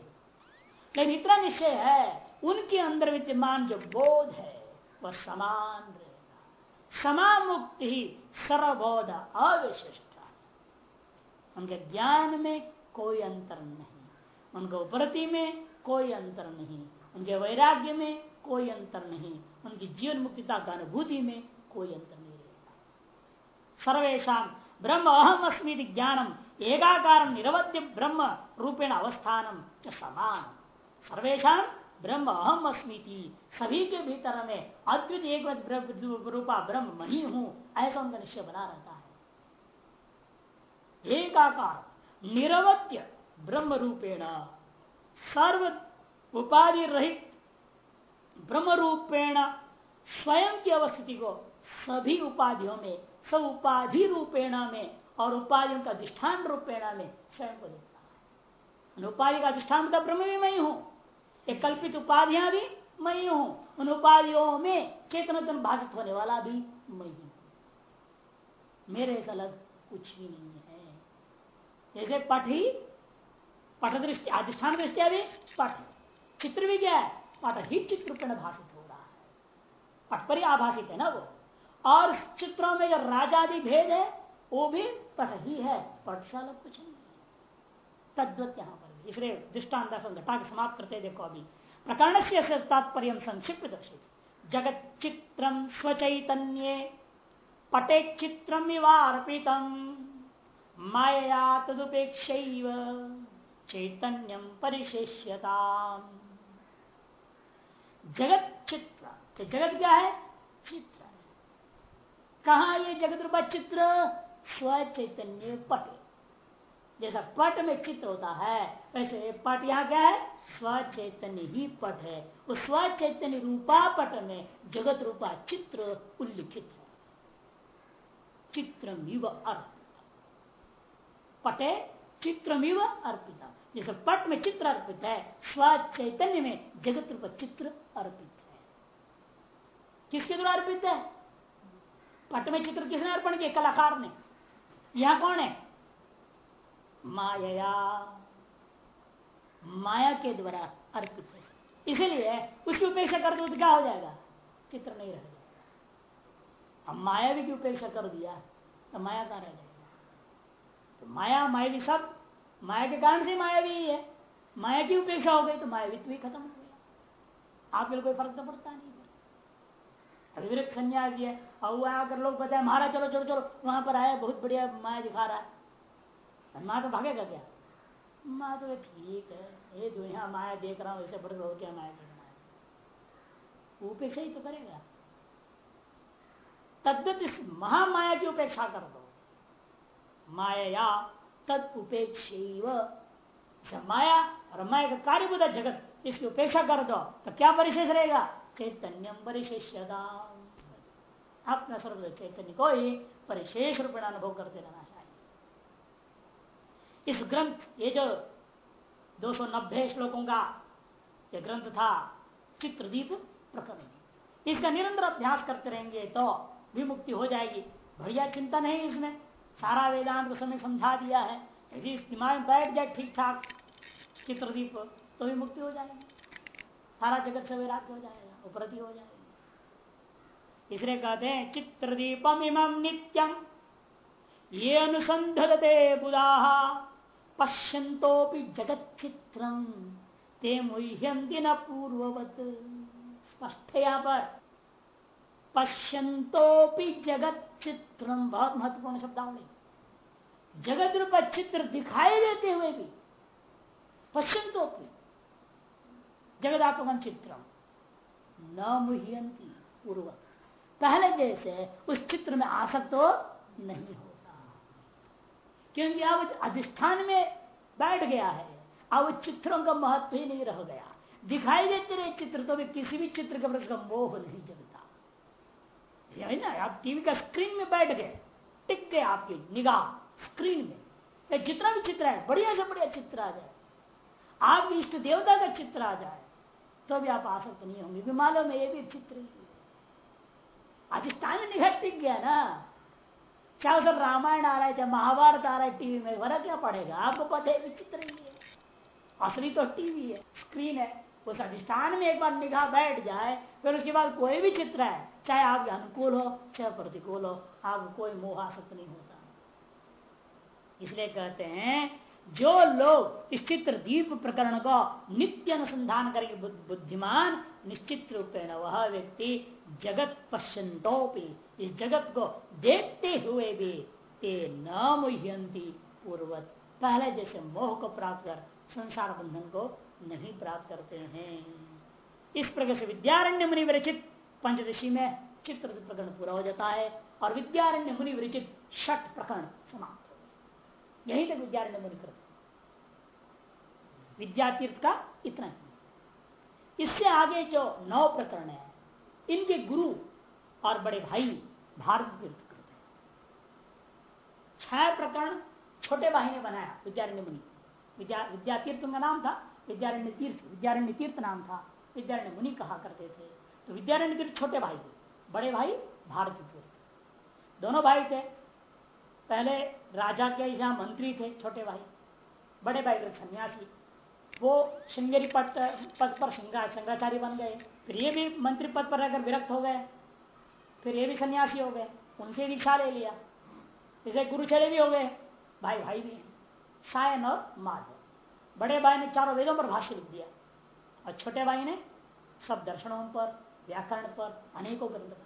लेकिन इतना निश्चय है, उनके अंदर विद्यमान जो बोध है, वह समान रहेगा समान मुक्ति ही सर्वबोध अविशिष्ट। उनके ज्ञान में कोई अंतर नहीं। उनके उपरति में कोई अंतर नहीं। उनके वैराग्य में कोई अंतर नहीं। उनकी जीवन मुक्तिता का अनुभूति में कोई अंतर नहीं रहेगा सर्वेशा ब्रह्म अहम अस्मी ज्ञानम एकाकार निरवध्य ब्रह्म रूपेण अवस्थानम समान सर्वेशा ब्रह्म अहम अस्मी सभी के भीतर में अद्वित एक रूपा ब्रह्म मही हूँ, ऐसा उनका निश्चय बना रहता है। एकाकार निरवध्य ब्रह्म रूपेण, सर्व उपाधि रहित ब्रह्म रूपेण स्वयं की अवस्थिति को सभी उपाधियों में, सब उपाधि रूपेण में और उपाधियों का अधिष्ठान रूपेण में स्वयं को देखता है। उपाधि का अधिष्ठान तो ब्रह्म भी मैं हूँ। एक कल्पित उपाधियाँ भी मैं ही। हूँ उन उपाधियों में चेतन भाषित होने वाला भी मैं ही। हूँ मेरे से अलग कुछ भी नहीं है। जैसे पट ही पट दृष्टि, अधिष्ठान दृष्टिया भी पट चित्र भी क्या है? पट ही चित्र भाषित हो रहा है। पट पर ही आभाषित है ना वो। और चित्रों में जो राजादि भेद है, वो भी पट ही है। पटशाला कुछ नहीं है। तद्वत यहाँ पर इसलिए दृष्टांत घटा के समाप्त करते देखो अभी। प्रकरण से तात्पर्य संक्षिप्त दर्शित जगत चित्रम स्वचैतन्य पटे चित्रम अर्पित माया तदुपेक्ष चैतन्यम परिशेष्यता जगत चित्र तो जगत क्या है? चित्र कहा ये जगत रूपा चित्र स्व चैतन्य पट। जैसा पट में चित्र होता है, वैसे पट यहाँ क्या है? स्व चैतन्य ही पट है। उस स्व चैतन्य रूपा पट में जगत रूपा चित्र उल्लिखित है। चित्रमिव अर्पित। पटे चित्रमिव अर्पित। जैसे पट में चित्र अर्पित है स्व चैतन्य में जगत रूप चित्र अर्पित है। किसके द्वारा अर्पित है? पट में चित्र किसने अर्पण किया? कलाकार ने। यहाँ कौन है? माया। माया के द्वारा अर्पित है। इसीलिए उसकी उपेक्षा कर दो तो क्या हो जाएगा? चित्र नहीं रह जाएगा। अब मायावी की उपेक्षा कर दिया तो माया कहाँ रह जाएगा? तो माया मायावी सब, माया के कारण से मायावी ही है। माया की उपेक्षा हो गई तो मायावित्व ही खत्म हो गया। आप कोई फ़र्क तो पड़ता नहीं। अभिवृत सन्यासी है, और वह आकर लोग बताए महाराज, चलो चलो चलो। वहाँ पर आया, बहुत बढ़िया माया दिखा रहा है। माँ तो भागेगा क्या? माँ तो ठीक है, ये यहाँ माया देख रहा हूँ ऐसे बड़े लोग क्या माया देखना है। उपेक्षा ही तो करेगा। तद्वत इस महामाया की उपेक्षा कर दो। माया तद उपेक्ष माया और माया का कार्यभूत जगत, इसकी उपेक्षा कर दो तो क्या परिशेष रहेगा? चैतन्यम परिशेषता अपना सर्व चैतन्य को ही परिशेष रूप अनुभव करते रहना इस ग्रंथ, ये जो 290 श्लोकों का ये ग्रंथ था, चित्रदीप प्रकरण। इसका निरंतर अभ्यास करते रहेंगे तो विमुक्ति हो जाएगी। बढ़िया चिंता है इसमें। सारा वेदांत समय समझा दिया है। यदि इस दिमाग में बैठ जाए ठीक ठाक चित्रदीप तो भी मुक्ति हो जाएगी। सारा जगत से वैराग्य हो जाएगा, उपरति हो जाएगी। इसलिए कहते हैं चित्रदीपम इमं नित्यम ये अनुसंधते बुधा। पश्यंतोपि जगत चित्रम ते मुह्यंति पूर्ववत। स्पष्ट पर पश्यंतोपि जगत चित्रम बहुत महत्वपूर्ण शब्दावली। जगत रूप चित्र दिखाई देते हुए भी पश्यंतोपि जगदात्मक चित्रम न मुह्यंती पूर्वक पहले जैसे उस चित्र में आसक्त तो नहीं होता क्योंकि अब अधिष्ठान में बैठ गया है। अब चित्रों का महत्व ही नहीं रह गया। दिखाई देते रहे चित्र तो भी किसी भी चित्र के प्रति मोह नहीं जगता है ना, आप टीवी का स्क्रीन में बैठ गए, टिक गए आपकी निगाह स्क्रीन में। जितना भी चित्र है बढ़िया से बढ़िया चित्र आ जाए। आप इष्ट देवता का चित्र आ जाए तो भी आप आसक्त नहीं होंगे। मालूम है ये भी चित्र ही। अधिष्ठान निघट टिक गया ना। चाहे उधर रामायण आ रहा है चाहे महाभारत आ रहा है टीवी में? वरा क्या पड़ेगा आपको पता है, विचित्र ही है। असली तो टीवी है स्क्रीन है। उस अधिष्ठान में एक बार निगाह बैठ जाए, फिर उसके बाद कोई भी चित्र है चाहे आपके अनुकूल हो, चाहे प्रतिकूल हो, आपको कोई मोह आसक्त नहीं होता। इसलिए कहते हैं जो लोग इस चित्र दीप प्रकरण को नित्य अनुसंधान करेंगे बुद्धिमान, निश्चित रूपेण वह व्यक्ति जगत पश्चंतोपी इस जगत को देखते हुए भी ते न मुह्यंती पूर्वत। पहले जैसे मोह को प्राप्त कर, संसार बंधन को नहीं प्राप्त करते हैं। इस प्रकार से विद्यारण्य मुनि विरचित पंचदशी में चित्र प्रकरण पूरा हो जाता है और विद्यारण्य मुनि विरचित षट प्रकरण समाप्त हो यही तक विद्यारण्य मुनि करते विद्यातीर्थ का इतना ही। इससे आगे जो नौ प्रकरण है, इनके गुरु और बड़े भाई भारत तीर्थ करते छह प्रकरण छोटे भाई ने बनाया, विद्यारण्य मुनि। विद्या, विद्यातीर्थ का नाम था, विद्यारण्य तीर्थ विद्यारण्य तीर्थ नाम था, विद्यारण्य मुनि कहा करते थे। तो विद्यारण्य तीर्थ छोटे भाई थे, बड़े भाई भारत तीर्थ दोनों भाई थे, पहले राजा के यहाँ मंत्री थे, छोटे भाई। बड़े भाई थे सन्यासी। वो श्रृंगेरी पद पद पर शंगाचार्य बन गए। फिर ये भी मंत्री पद पर रहकर विरक्त हो गए। फिर ये भी सन्यासी हो गए। उनसे दीक्षा ले लिया। इसे गुरुचर्य भी हो गए। भाई भाई भी। सायन और माधव। बड़े भाई ने चारों वेदों पर भाष्य लिख दिया। और छोटे भाई ने सब दर्शनों पर, व्याकरण पर, अनेकों ग्रंथ बनाए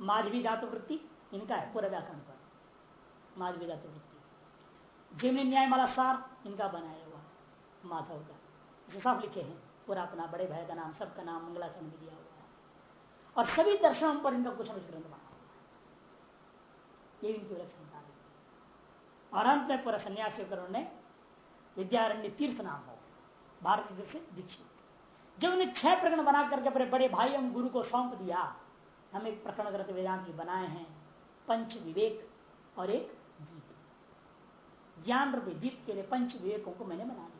माधवी धातु वृत्ति इनका है पूरा व्याकरण पर। माधवी धातु वृत्ति जिमनी न्यायमाला सार इनका बनाया माधव का। इसे सब लिखे हैं, पूरा अपना बड़े भाई का नाम, सबका नाम मंगलाचरण भी दिया हुआ है। और सभी दर्शनों पर इनका कुछ न कुछ ग्रंथ बना ये इनकी विलक्षणता है। और अंत में पूरा सन्यासी ने विद्यारण्य तीर्थ नाम हो, भारत से दीक्षित। जब उन्हें छह प्रकरण बना करके अपने बड़े भाई एवं गुरु को सौंप दिया, हम एक प्रकरण ग्रंथ वेदांत बनाए हैं, पंच विवेक और एक दीप। ज्ञान रूपी दीप के लिए पंच विवेकों को मैंने बना दिया।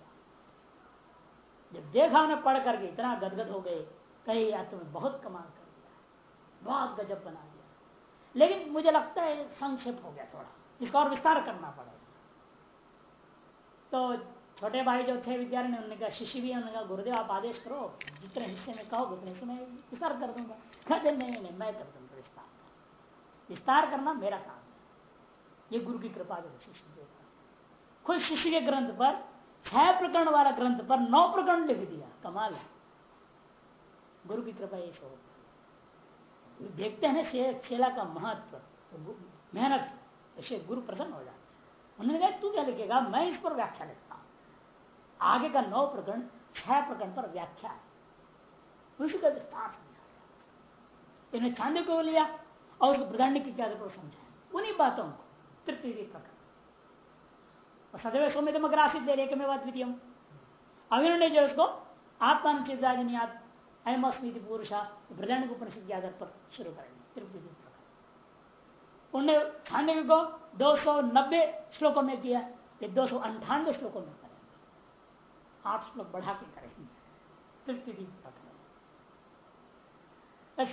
जब देखा उन्हें पढ़ करके इतना गदगद हो गए, कहीं या तुम्हें बहुत कमाल कर दिया, बहुत गजब बना दिया। लेकिन मुझे लगता है संक्षेप हो गया थोड़ा, इसका और विस्तार करना पड़ेगा। तो छोटे भाई जो थे विद्यार्थी उन्होंने कहा शिष्य भी उन्होंने कहा गुरुदेव, आप आदेश करो, जितने हिस्से में कहो उतने हिस्से में विस्तार कर दूँगा। कहते नहीं नहीं, मैं कर दूँगा विस्तार। विस्तार करना मेरा काम है। ये गुरु की कृपा जो शिष्य देता खुद शिष्य के ग्रंथ पर छह प्रकरण वाला ग्रंथ पर नौ प्रकरण लिख दिया। कमाल है। गुरु की कृपा ये सो देखते हैं ना शेला का महत्व तो मेहनत, ऐसे गुरु प्रसन्न हो जाते उन्होंने कहा, तू क्या लिखेगा? मैं इस पर व्याख्या लिखता हूँ। आगे का नौ प्रकरण, छह प्रकरण पर व्याख्या है। उसी का विस्तार समझा इन्हें को लिया और उसको प्रधान की क्या समझाया उन्हीं बातों को तृतीय प्रकरण। सदैव सौम्य मग्रासित द्वितीय जो उसको पुरुषा के आधार पर शुरू करेंगे। तृप्ति उन्हें को 290 श्लोकों में किया ये दो श्लोकों में करेंगे। आठ श्लोक बढ़ा के करेंगे।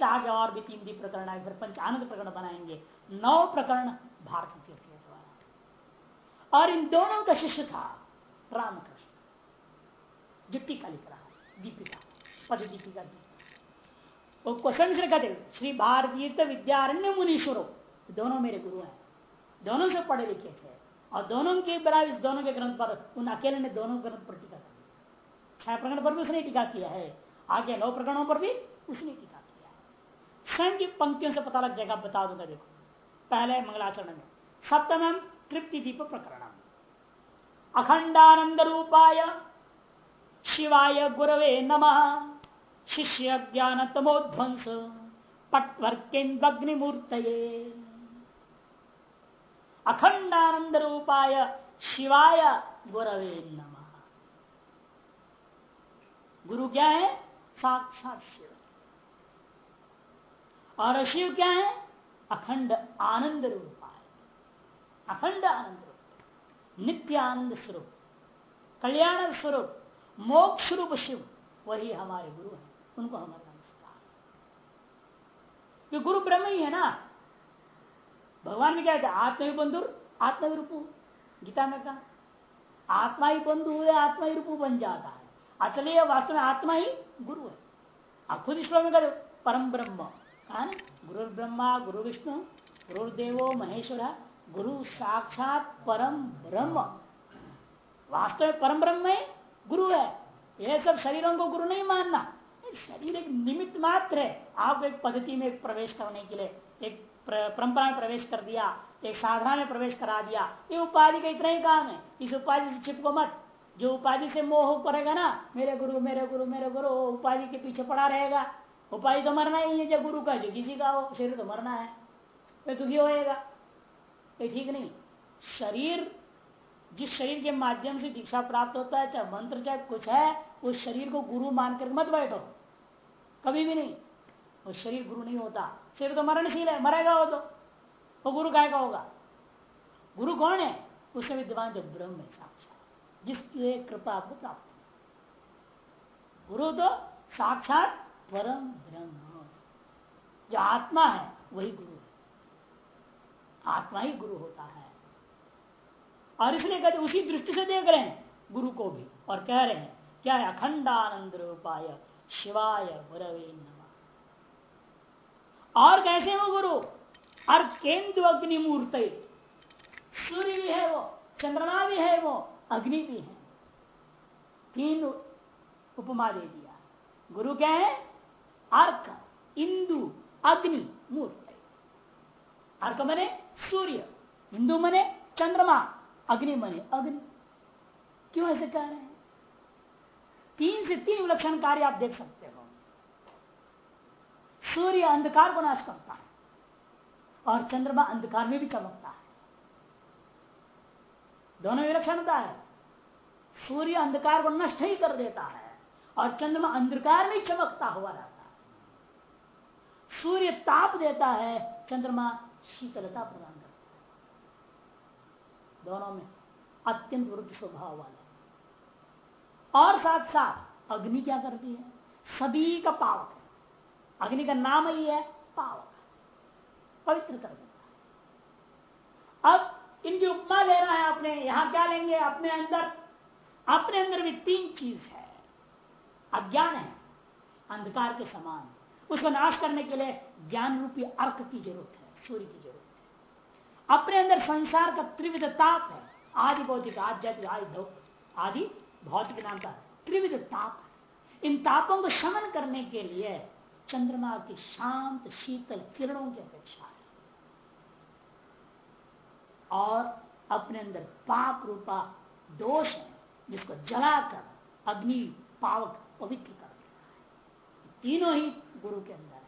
आगे और भी तीन दीप प्रकरण आए, फिर पंचानंद प्रकरण बनाएँगे। नौ प्रकरण भारत के और इन दोनों का शिष्य था रामकृष्ण। जो टीका लिख रहा है दीपिका पद दीपिका वो क्वेश्चन से कहते, श्री भारतीय विद्यारण्य मुनीश्वरों, दोनों मेरे गुरु हैं। दोनों से पढ़े लिखे थे। और दोनों के बराबर इस दोनों के ग्रंथ पर, उन अकेले ने दोनों ग्रंथ पर टीका कर छह प्रकरण पर भी उसने टीका किया है। आगे नौ प्रकरणों पर भी उसने टीका किया है। स्वयं की पंक्तियों से पता लग जाएगा बता दूँगा, देखो। पहले मंगलाचरण में। सप्तम तृप्ति दीप प्रकरण। अखंडानंद रूपाय शिवाय गुरवे नमः। शिष्य ज्ञान तमोध्वंस पटवर्केन्द्रग्निमूर्त अखंडानंद रूपाय शिवाय गुरवे नम। गुरु क्या है? साक्षात शिव। और शिव क्या है? अखंड आनंद रूपाय अखंड आनंद रूप नित्य आनंद स्वरूप, कल्याण स्वरूप, मोक्ष रूप शिव, वही हमारे गुरु हैं, उनको हमारा नमस्कार। गुरु ब्रह्म ही है ना। भगवान ने क्या कहते आत्मा ही आत्मा रूपू। गीता में कहा, आत्मा ही बंधु हुए आत्मा ही रूपू बन जाता है। असली वास्तव में आत्मा ही गुरु है। आप खुद ईश्वर में कहते परम ब्रह्म। कहा गुरु ब्रह्मा गुरु विष्णु गुरुदेवो महेश्वर गुरु साक्षात परम ब्रह्म। वास्तव में परम ब्रह्म है गुरु है। यह सब शरीरों को गुरु नहीं मानना। शरीर एक निमित्त मात्र है। आप एक पद्धति में प्रवेश करने के लिए, एक परंपरा में प्रवेश कर दिया, एक साधना में प्रवेश करा दिया, ये उपाधि का इतना ही काम है। इस उपाधि से चिपको मत। जो उपाधि से मोह पड़ेगा ना, मेरे गुरु मेरे गुरु मेरे गुरु उपाधि के पीछे पड़ा रहेगा। उपाधि तो मरना ही है जो गुरु का, जो किसी का हो शरीर तो मरना है। वे दुखी होएगा। ये ठीक नहीं। शरीर, जिस शरीर के माध्यम से दीक्षा प्राप्त होता है, चाहे मंत्र, चाहे कुछ है, उस शरीर को गुरु मानकर मत बैठो। कभी भी नहीं। वो शरीर गुरु नहीं होता। शरीर तो मरणशील है, मरेगा वो तो। वो गुरु काय का होगा? गुरु कौन है? उससे विद्वान जो ब्रह्म है, साक्षात। जिसकी कृपा आपको प्राप्त गुरु तो साक्षात परम ब्रह्म। जो आत्मा है, वही गुरु है। आत्मा ही गुरु होता है। और इसलिए कहते उसी दृष्टि से देख रहे हैं गुरु को भी और कह रहे हैं, क्या है? अखंडानंद रूपाय शिवाय और कैसे वो गुरु? और केंद्र अग्नि मूर्त सूर्य भी है वो, चंद्रमा भी है वो, अग्नि भी है। तीन उपमा दे दिया। गुरु क्या है? अर्क इंदु, अग्नि, मूर्त अर्क मने सूर्य। हिंदू मने, चंद्रमा। अग्नि मने, अग्नि। क्यों ऐसे कह रहे हैं? तीन से तीन विलक्षण कार्य आप देख सकते हो। सूर्य अंधकार को नाश करता है और चंद्रमा अंधकार में भी चमकता है। दोनों विलक्षणता है। सूर्य अंधकार को नष्ट ही कर देता है और चंद्रमा अंधकार में चमकता हुआ रहता है। सूर्य ताप देता है, चंद्रमा शीतलता प्रदान करता दोनों में अत्यंत वृद्ध स्वभाव वाले। और साथ साथ अग्नि क्या करती है? सभी का पावक है। अग्नि का नाम ही है पावक। पवित्र कर देता है। अब इनकी उपमा लेना है अपने यहाँ क्या लेंगे? अपने अंदर अपने अंदर भी तीन चीज़ है। अज्ञान है, अंधकार के समान। उसको नाश करने के लिए ज्ञान रूपी अर्क की ज़रूरत है। सूर्य की ज़रूरत है अपने अंदर संसार का त्रिविध ताप है आदि भौतिक आध्यात्मिक आदि आदि भौतिक नाम का त्रिविध ताप इन तापों को शमन करने के लिए चंद्रमा की शांत शीतल किरणों की अपेक्षा है और अपने अंदर पाप रूपा दोष है जिसको जलाकर अग्नि पावक पवित्र कर देता है तीनों ही गुरु के अंदर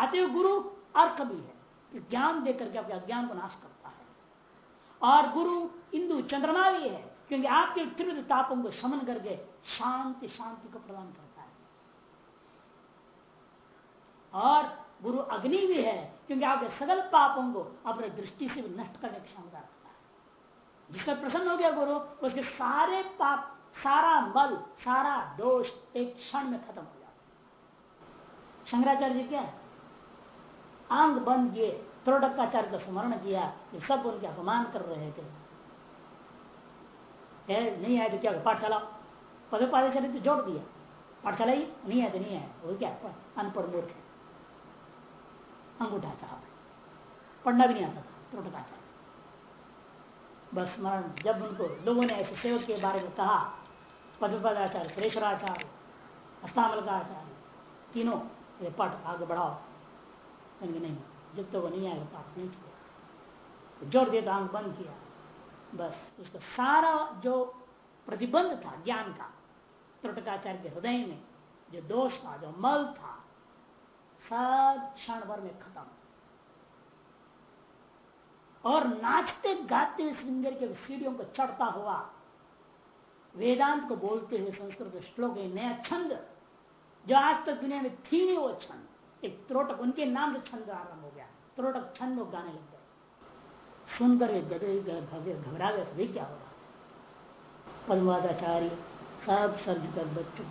है अतः गुरु अर्थ भी है, कि ज्ञान देकर के आपके अज्ञान को नाश करता है। और गुरु इंदु चंद्रमा भी है, क्योंकि आपके तीव्र तापों को शमन करके शांति शांति को प्रदान करता है। और गुरु अग्नि भी है, क्योंकि आपके सगल पापों को अपने दृष्टि से नष्ट करने की क्षमता रखता है। जिसका प्रसन्न हो गया गुरु, उसके सारे पाप, सारा बल सारा दोष एक क्षण में खत्म हो जाता शंकराचार्य जी क्या आंग बंद किए त्रोडकाचार्य का स्मरण किया, ये सब उनके अपमान कर रहे थे। नहीं आए तो क्या, पाठशाला? पदे पादे तो जोड़ दिया। पाठशाला ही? नहीं है तो नहीं है। वो क्या, अनपढ़ मूर्ख है। अंगूठा साहब पढ़ना भी नहीं आता था त्रोटकाचार्य बस स्मरण, जब उनको लोगों ने ऐसे सेवक के बारे में कहा पदपदाचार्य सुरेश्वराचार्य अस्तामल का आचार्य, तीनों, ये पाठ आगे बढ़ाओ। नहीं, जब तो वो नहीं आएगा पाठ नहीं किया तो ज़ोर दिया तो आँख बंद किया। बस, उसका सारा जो प्रतिबंध था, ज्ञान का, त्रुटकाचार्य के हृदय में, जो दोष था, जो मल था, सब क्षण भर में खत्म। और नाचते गाते हुए श्रृंगर के सीढ़ियों को चढ़ता हुआ, वेदांत को बोलते हुए संस्कृत श्लोक नया छंद जो आज तक दुनिया में थी नहीं, वो छंद एक त्रोटक, उनके नाम से छंद आरंभ हो गया। त्रोटक, छंद लोग गाने लग गए। सुनकर घबरा गए सभी क्या होगा पद्माचार्य सब सर्द कर बच्चों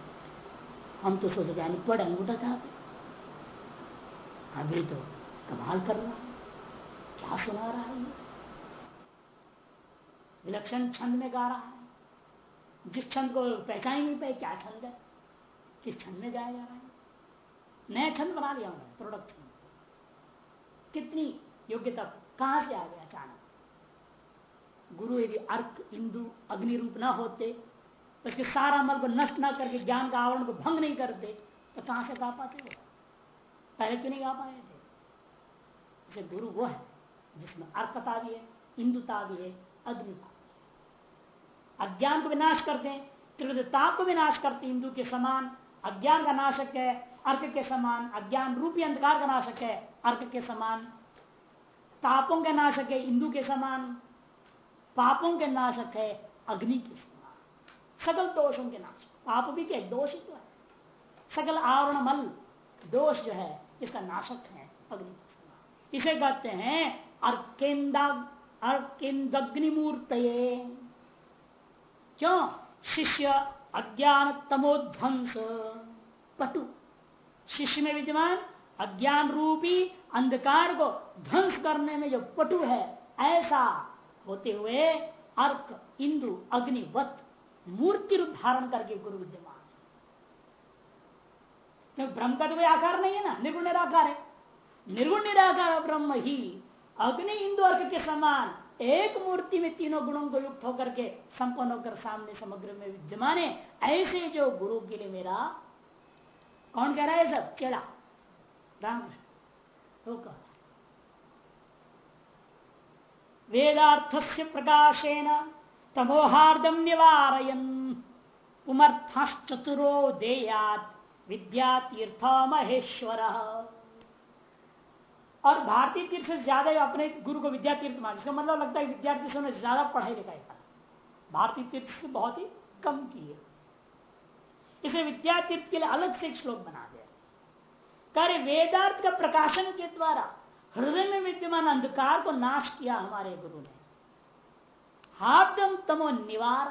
हम तो सोचे जाने पड़ अंगूठा था अभी तो कमाल कर रहा है। क्या सुना रहा है विलक्षण छंद में गा रहा है। जिस छंद को पहचान ही नहीं पाए, क्या छंद है? किस छंद में गाया जा रहा है? नया छंद बना लिया उन्होंने प्रोडक्ट छंद। कितनी योग्यता, कहाँ से आ गया अचानक? गुरु यदि अर्क, इंदु अग्नि रूप ना होते, उसके सारा मल को नष्ट ना करके, ज्ञान का आवरण को भंग नहीं करते तो कहाँ से गा पाते हो पहले क्यों नहीं गा पाए थे? इसे गुरु वो है, जिसमें अर्कता भी है, इंदुता भी है, अग्निता अज्ञान को विनाश करते हैं त्रिवृता को विनाश करते इंदु के समान अज्ञान का नाशक है अर्क के समान, अज्ञान रूपी अंधकार का नाशक है, अर्क के समान। तापों के नाशक है, इंदु के समान। पापों के नाशक है, अग्नि के समान। सकल दोषों के नाशक। पाप भी क्या दोष तो है। सकल आवरण मल, दोष जो है, इसका नाशक है, अग्नि के इसे कहते हैं अर्केंदा अर्केंदग्निमूर्त क्यों? शिष्य अज्ञान तमोध्वंस पटु। शिष्य में विद्यमान, अज्ञान रूपी अंधकार को ध्वंस करने में जो पटु है, ऐसा होते हुए अर्क इंदु अग्निवत मूर्ति रूप धारण करके गुरु विद्यमान क्योंकि ब्रह्म का तो कोई आकार नहीं है ना? निर्गुण निराकार है। निर्गुण निराकार ब्रह्म ही अग्नि इंदु अर्क के समान एक मूर्ति में तीनों गुणों को युक्त होकर के संपन्न होकर सामने समग्र में विद्यमान है। ऐसे जो गुरु के लिए मेरा कौन कह रहा है सब? चेड़ा रामकृष्ण। तो वेदार्थ से प्रकाशेन तमोहार्दम निवारयन। उमर्थाश्चतुरो देयात। विद्या तीर्थ महेश्वर। और भारतीय तीर्थ से ज़्यादा अपने गुरु को विद्या तीर्थ मान इसका मतलब लगता है विद्यार्थी से ज़्यादा पढ़ाई लिखाई था भारतीय तीर्थ से बहुत ही कम की है। इसलिए विद्या तीर्थ के लिए अलग से एक श्लोक बना दिया। कार्य वेदार्थ का प्रकाशन के द्वारा हृदय में विद्यमान अंधकार को नाश किया हमारे गुरु ने। हाथम तमो निवार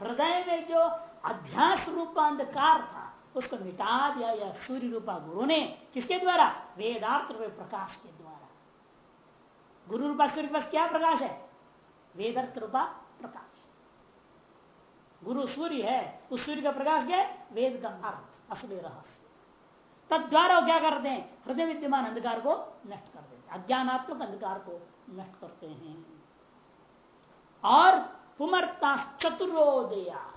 हृदय में जो अध्यास रूप अंधकार था, उसको मिटा दिया या सूर्य रूपा गुरु ने। किसके द्वारा? वेदार्थ रूप प्रकाश के द्वारा। गुरु रूपा, सूर्य क्या प्रकाश है? वेदार्थ रूपा प्रकाश। गुरु सूर्य है, उस सूर्य का प्रकाश क्या है? वेद का अर्थ, असली रहस्य। तद द्वारा क्या करते हैं? हृदय विद्यमान अंधकार को नष्ट कर देते अज्ञानात्मक अंधकार को नष्ट करते हैं। और पुमरता चतुरोदया।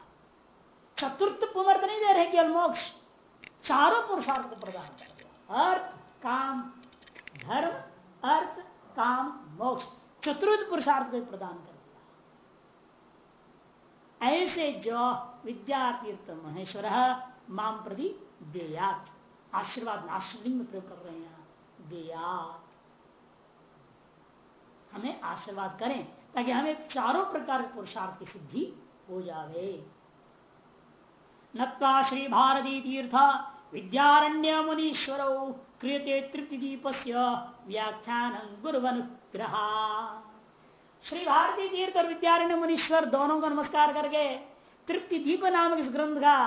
चतुर्थ पुमर्थ नहीं दे रहे केवल मोक्ष चारों पुरुषार्थ प्रदान कर अर्थ, काम, धर्म, अर्थ, काम, मोक्ष, चतुर्थ पुरुषार्थ प्रदान कर ऐसे जो विद्यातीर्थ महेश्वर माम प्रति देयात, आशीर्वाद आश्रलिंग में प्रयोग कर रहे हैं। देयात। हमें आशीर्वाद करें, ताकि हमें चारों प्रकार के पुरुषार्थ की सिद्धि हो जावे। नत्वा श्री भारती तीर्थ विद्यारण्य मुनीश्वर क्रियते तृप्ति दीप से व्याख्यान गुरुवनुग्रह श्री भारती तीर्थ और विद्यारण्य मुनीश्वर दोनों को नमस्कार करके तृप्ति दीप नामक इस ग्रंथ का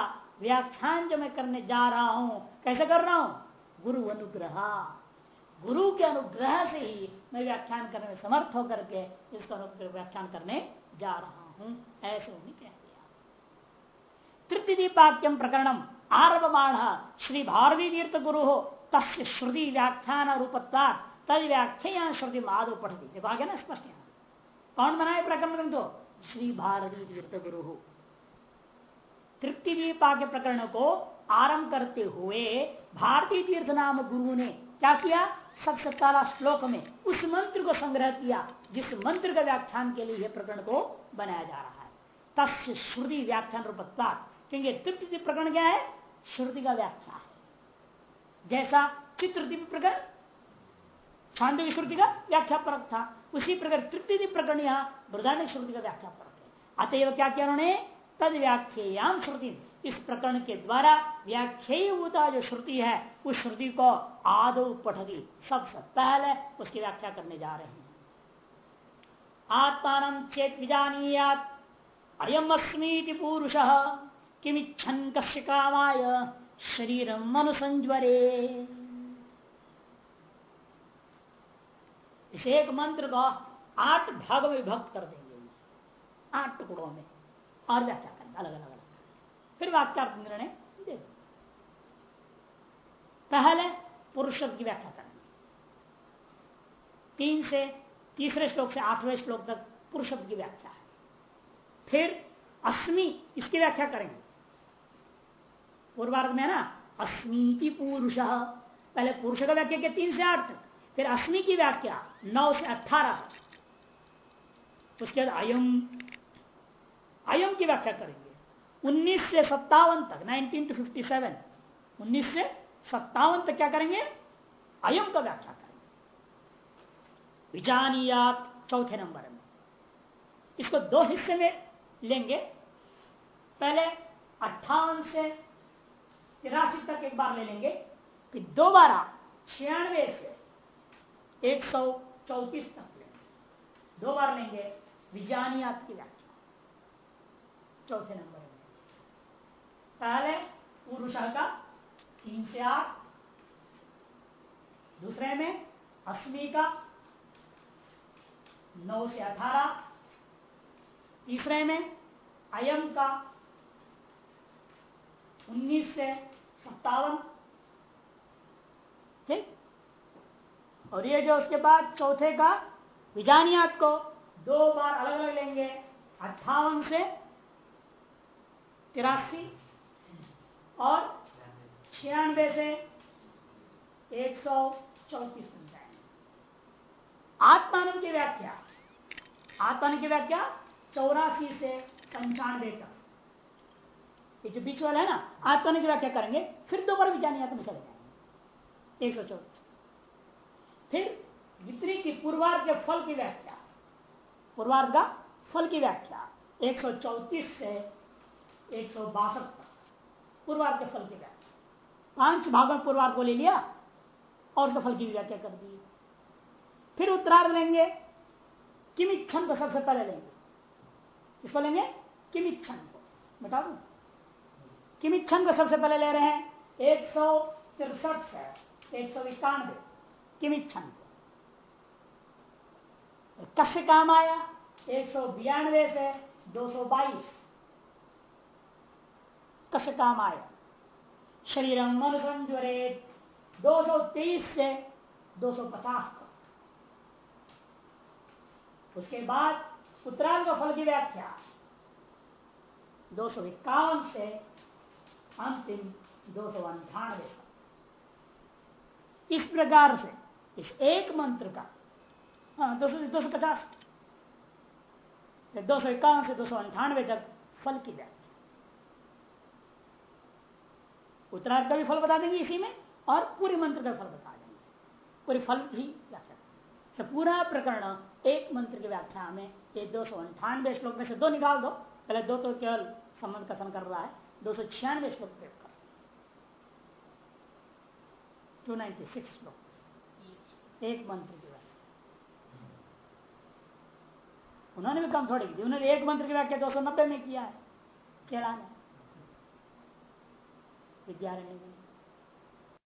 व्याख्यान जो मैं करने जा रहा हूँ, कैसे कर रहा हूँ? गुरु अनुग्रह। गुरु के अनुग्रह से ही मैं व्याख्यान करने में समर्थ होकर के इसका व्याख्यान करने जा रहा हूँ, ऐसे उन्हें कह दिया। तृप्ति दीपाक्यम प्रकरणम आरभमाण श्री भारती तीर्थ गुरु हो, तस्य श्रुति व्याख्यान रूपत्वा तद व्याख्या श्रुति माधव पढ़ती देखो आगे ना स्पष्ट है। कौन बनाए प्रकरण तो श्री भारती तीर्थ गुरु। तृप्ति दीपा के प्रकरण को आरंभ करते हुए भारतीय तीर्थ नाम गुरु ने क्या किया? सबसे पहला श्लोक में उस मंत्र को संग्रह किया, जिस मंत्र का व्याख्यान के लिए यह प्रकरण को बनाया जा रहा है। तस्य श्रुति व्याख्यान रूपत्ता क्योंकि तृप्ति प्रकरण क्या है? श्रुति का व्याख्या है। जैसा चित्र प्रकरण छांद श्रुति का व्याख्या परक था। उसी प्रकार तृप्ति प्रकरण यहाँ बृदानिक श्रुति का व्याख्या है। अतएव क्या किया उन्होंने तद व्याख्याम श्रुति। इस प्रकरण के द्वारा व्याख्या जो श्रुति है, उस श्रुति को आदो पठती। सबसे पहले उसकी व्याख्या करने जा रहे हैं। आत्मान चेत विजानीयात। अयम अस्मी पुरुष। किमिच्छन कश्य कामाय? शरीर मनुसंज्वरे एक मंत्र को आठ भाग में विभक्त कर देंगे। आठ टुकड़ों में। और व्याख्या करेंगे अलग अलग अलग। फिर वाक्यार्थ निर्णय दे पहले पुरुष की व्याख्या करेंगे। तीन से तीसरे श्लोक से आठवें श्लोक तक पुरुष शब्द की व्याख्या है। फिर अस्मि इसकी व्याख्या करेंगे? पूर्वार्ध में है ना? अस्मीति पुरुष। पहले पुरुष का व्याख्या किया, तीन से आठ। फिर अस्मि की व्याख्या नौ से अठारह उसके बाद अयम अयम की व्याख्या करेंगे। 19 से सत्तावन तक 19 टू 57 19 से सत्तावन तक क्या करेंगे? अयम का व्याख्या करेंगे। विजानियात चौथे नंबर में। इसको दो हिस्से में लेंगे। पहले अट्ठावन से तिरासी तक एक बार ले लेंगे। फिर दोबारा छियानवे से एक सौ चौतीस तक लेंगे दो बार लेंगे विजानियात की व्याख्या चौथे नंबर में। पहले पुरुष का तीन से आठ दूसरे में अश्मी का नौ से अठारह, तीसरे में अयम का उन्नीस से सत्तावन। ठीक? और ये जो उसके बाद चौथे का विजानियात को दो बार अलग अलग लेंगे, अट्ठावन से तिरासी और छियानवे से एक सौ चौतीस बन जाएँगे। आत्मान की व्याख्या आत्मान की व्याख्या चौरासी से पंचानवे तक ये जो बीच वाला है ना आत्मान की व्याख्या करेंगे, फिर दो बार विचार में चले जाएँगे। एक सौ चौतीस। फिर वितरी की पूर्वार्ध के फल की व्याख्या। पूर्वार्ध का फल की व्याख्या। एक सौ चौतीस से एक सौ बासठ तक। पूर्वार्ध के फल की व्याख्या। पाँच भागों में पूर्वार्ध को ले लिया और उसका फल की व्याख्या कर दी। फिर उत्तरार्ध लेंगे। किम इच्छन को सबसे पहले लेंगे। इसको लेंगे? किम को। बता दू? किम को सबसे पहले ले रहे हैं। एक सौ तिरसठ से एक सौ इक्यानवे। किम इच्छन को कश्य काम आया? एक सौ बयानवे से दो सौ बाईस। कस काम आया? शरीरम मन सौ 223 से 250 तक। उसके बाद उत्तरायण का फल की व्याख्या। दो सौ इक्यावन से अंतिम दो सौ अंठानवे इस प्रकार से इस एक मंत्र का। हाँ दो सौ दो सौ पचास। दो सौ इक्यावन से दो सौ अंठानवे तक फल की व्याख्या उत्तरार्थ का भी फल बता देंगे इसी में, और पूरी मंत्र का फल बता देंगे। पूरी फल ही व्याख्या। तो पूरा प्रकरण एक मंत्र की व्याख्या में ये दो सौ अंठानवे श्लोक में से दो निकाल दो। पहले दो तो केवल संबंध कथन कर रहा है। दो सौ छियानवे श्लोक प्रयोग कर। टू नाइन्टी सिक्स श्लोक। एक मंत्र की व्याख्या उन्होंने भी कम थोड़ी की उन्होंने एक मंत्र की व्याख्या दो सौ नब्बे में किया है? चेड़ा ने। विद्यालय में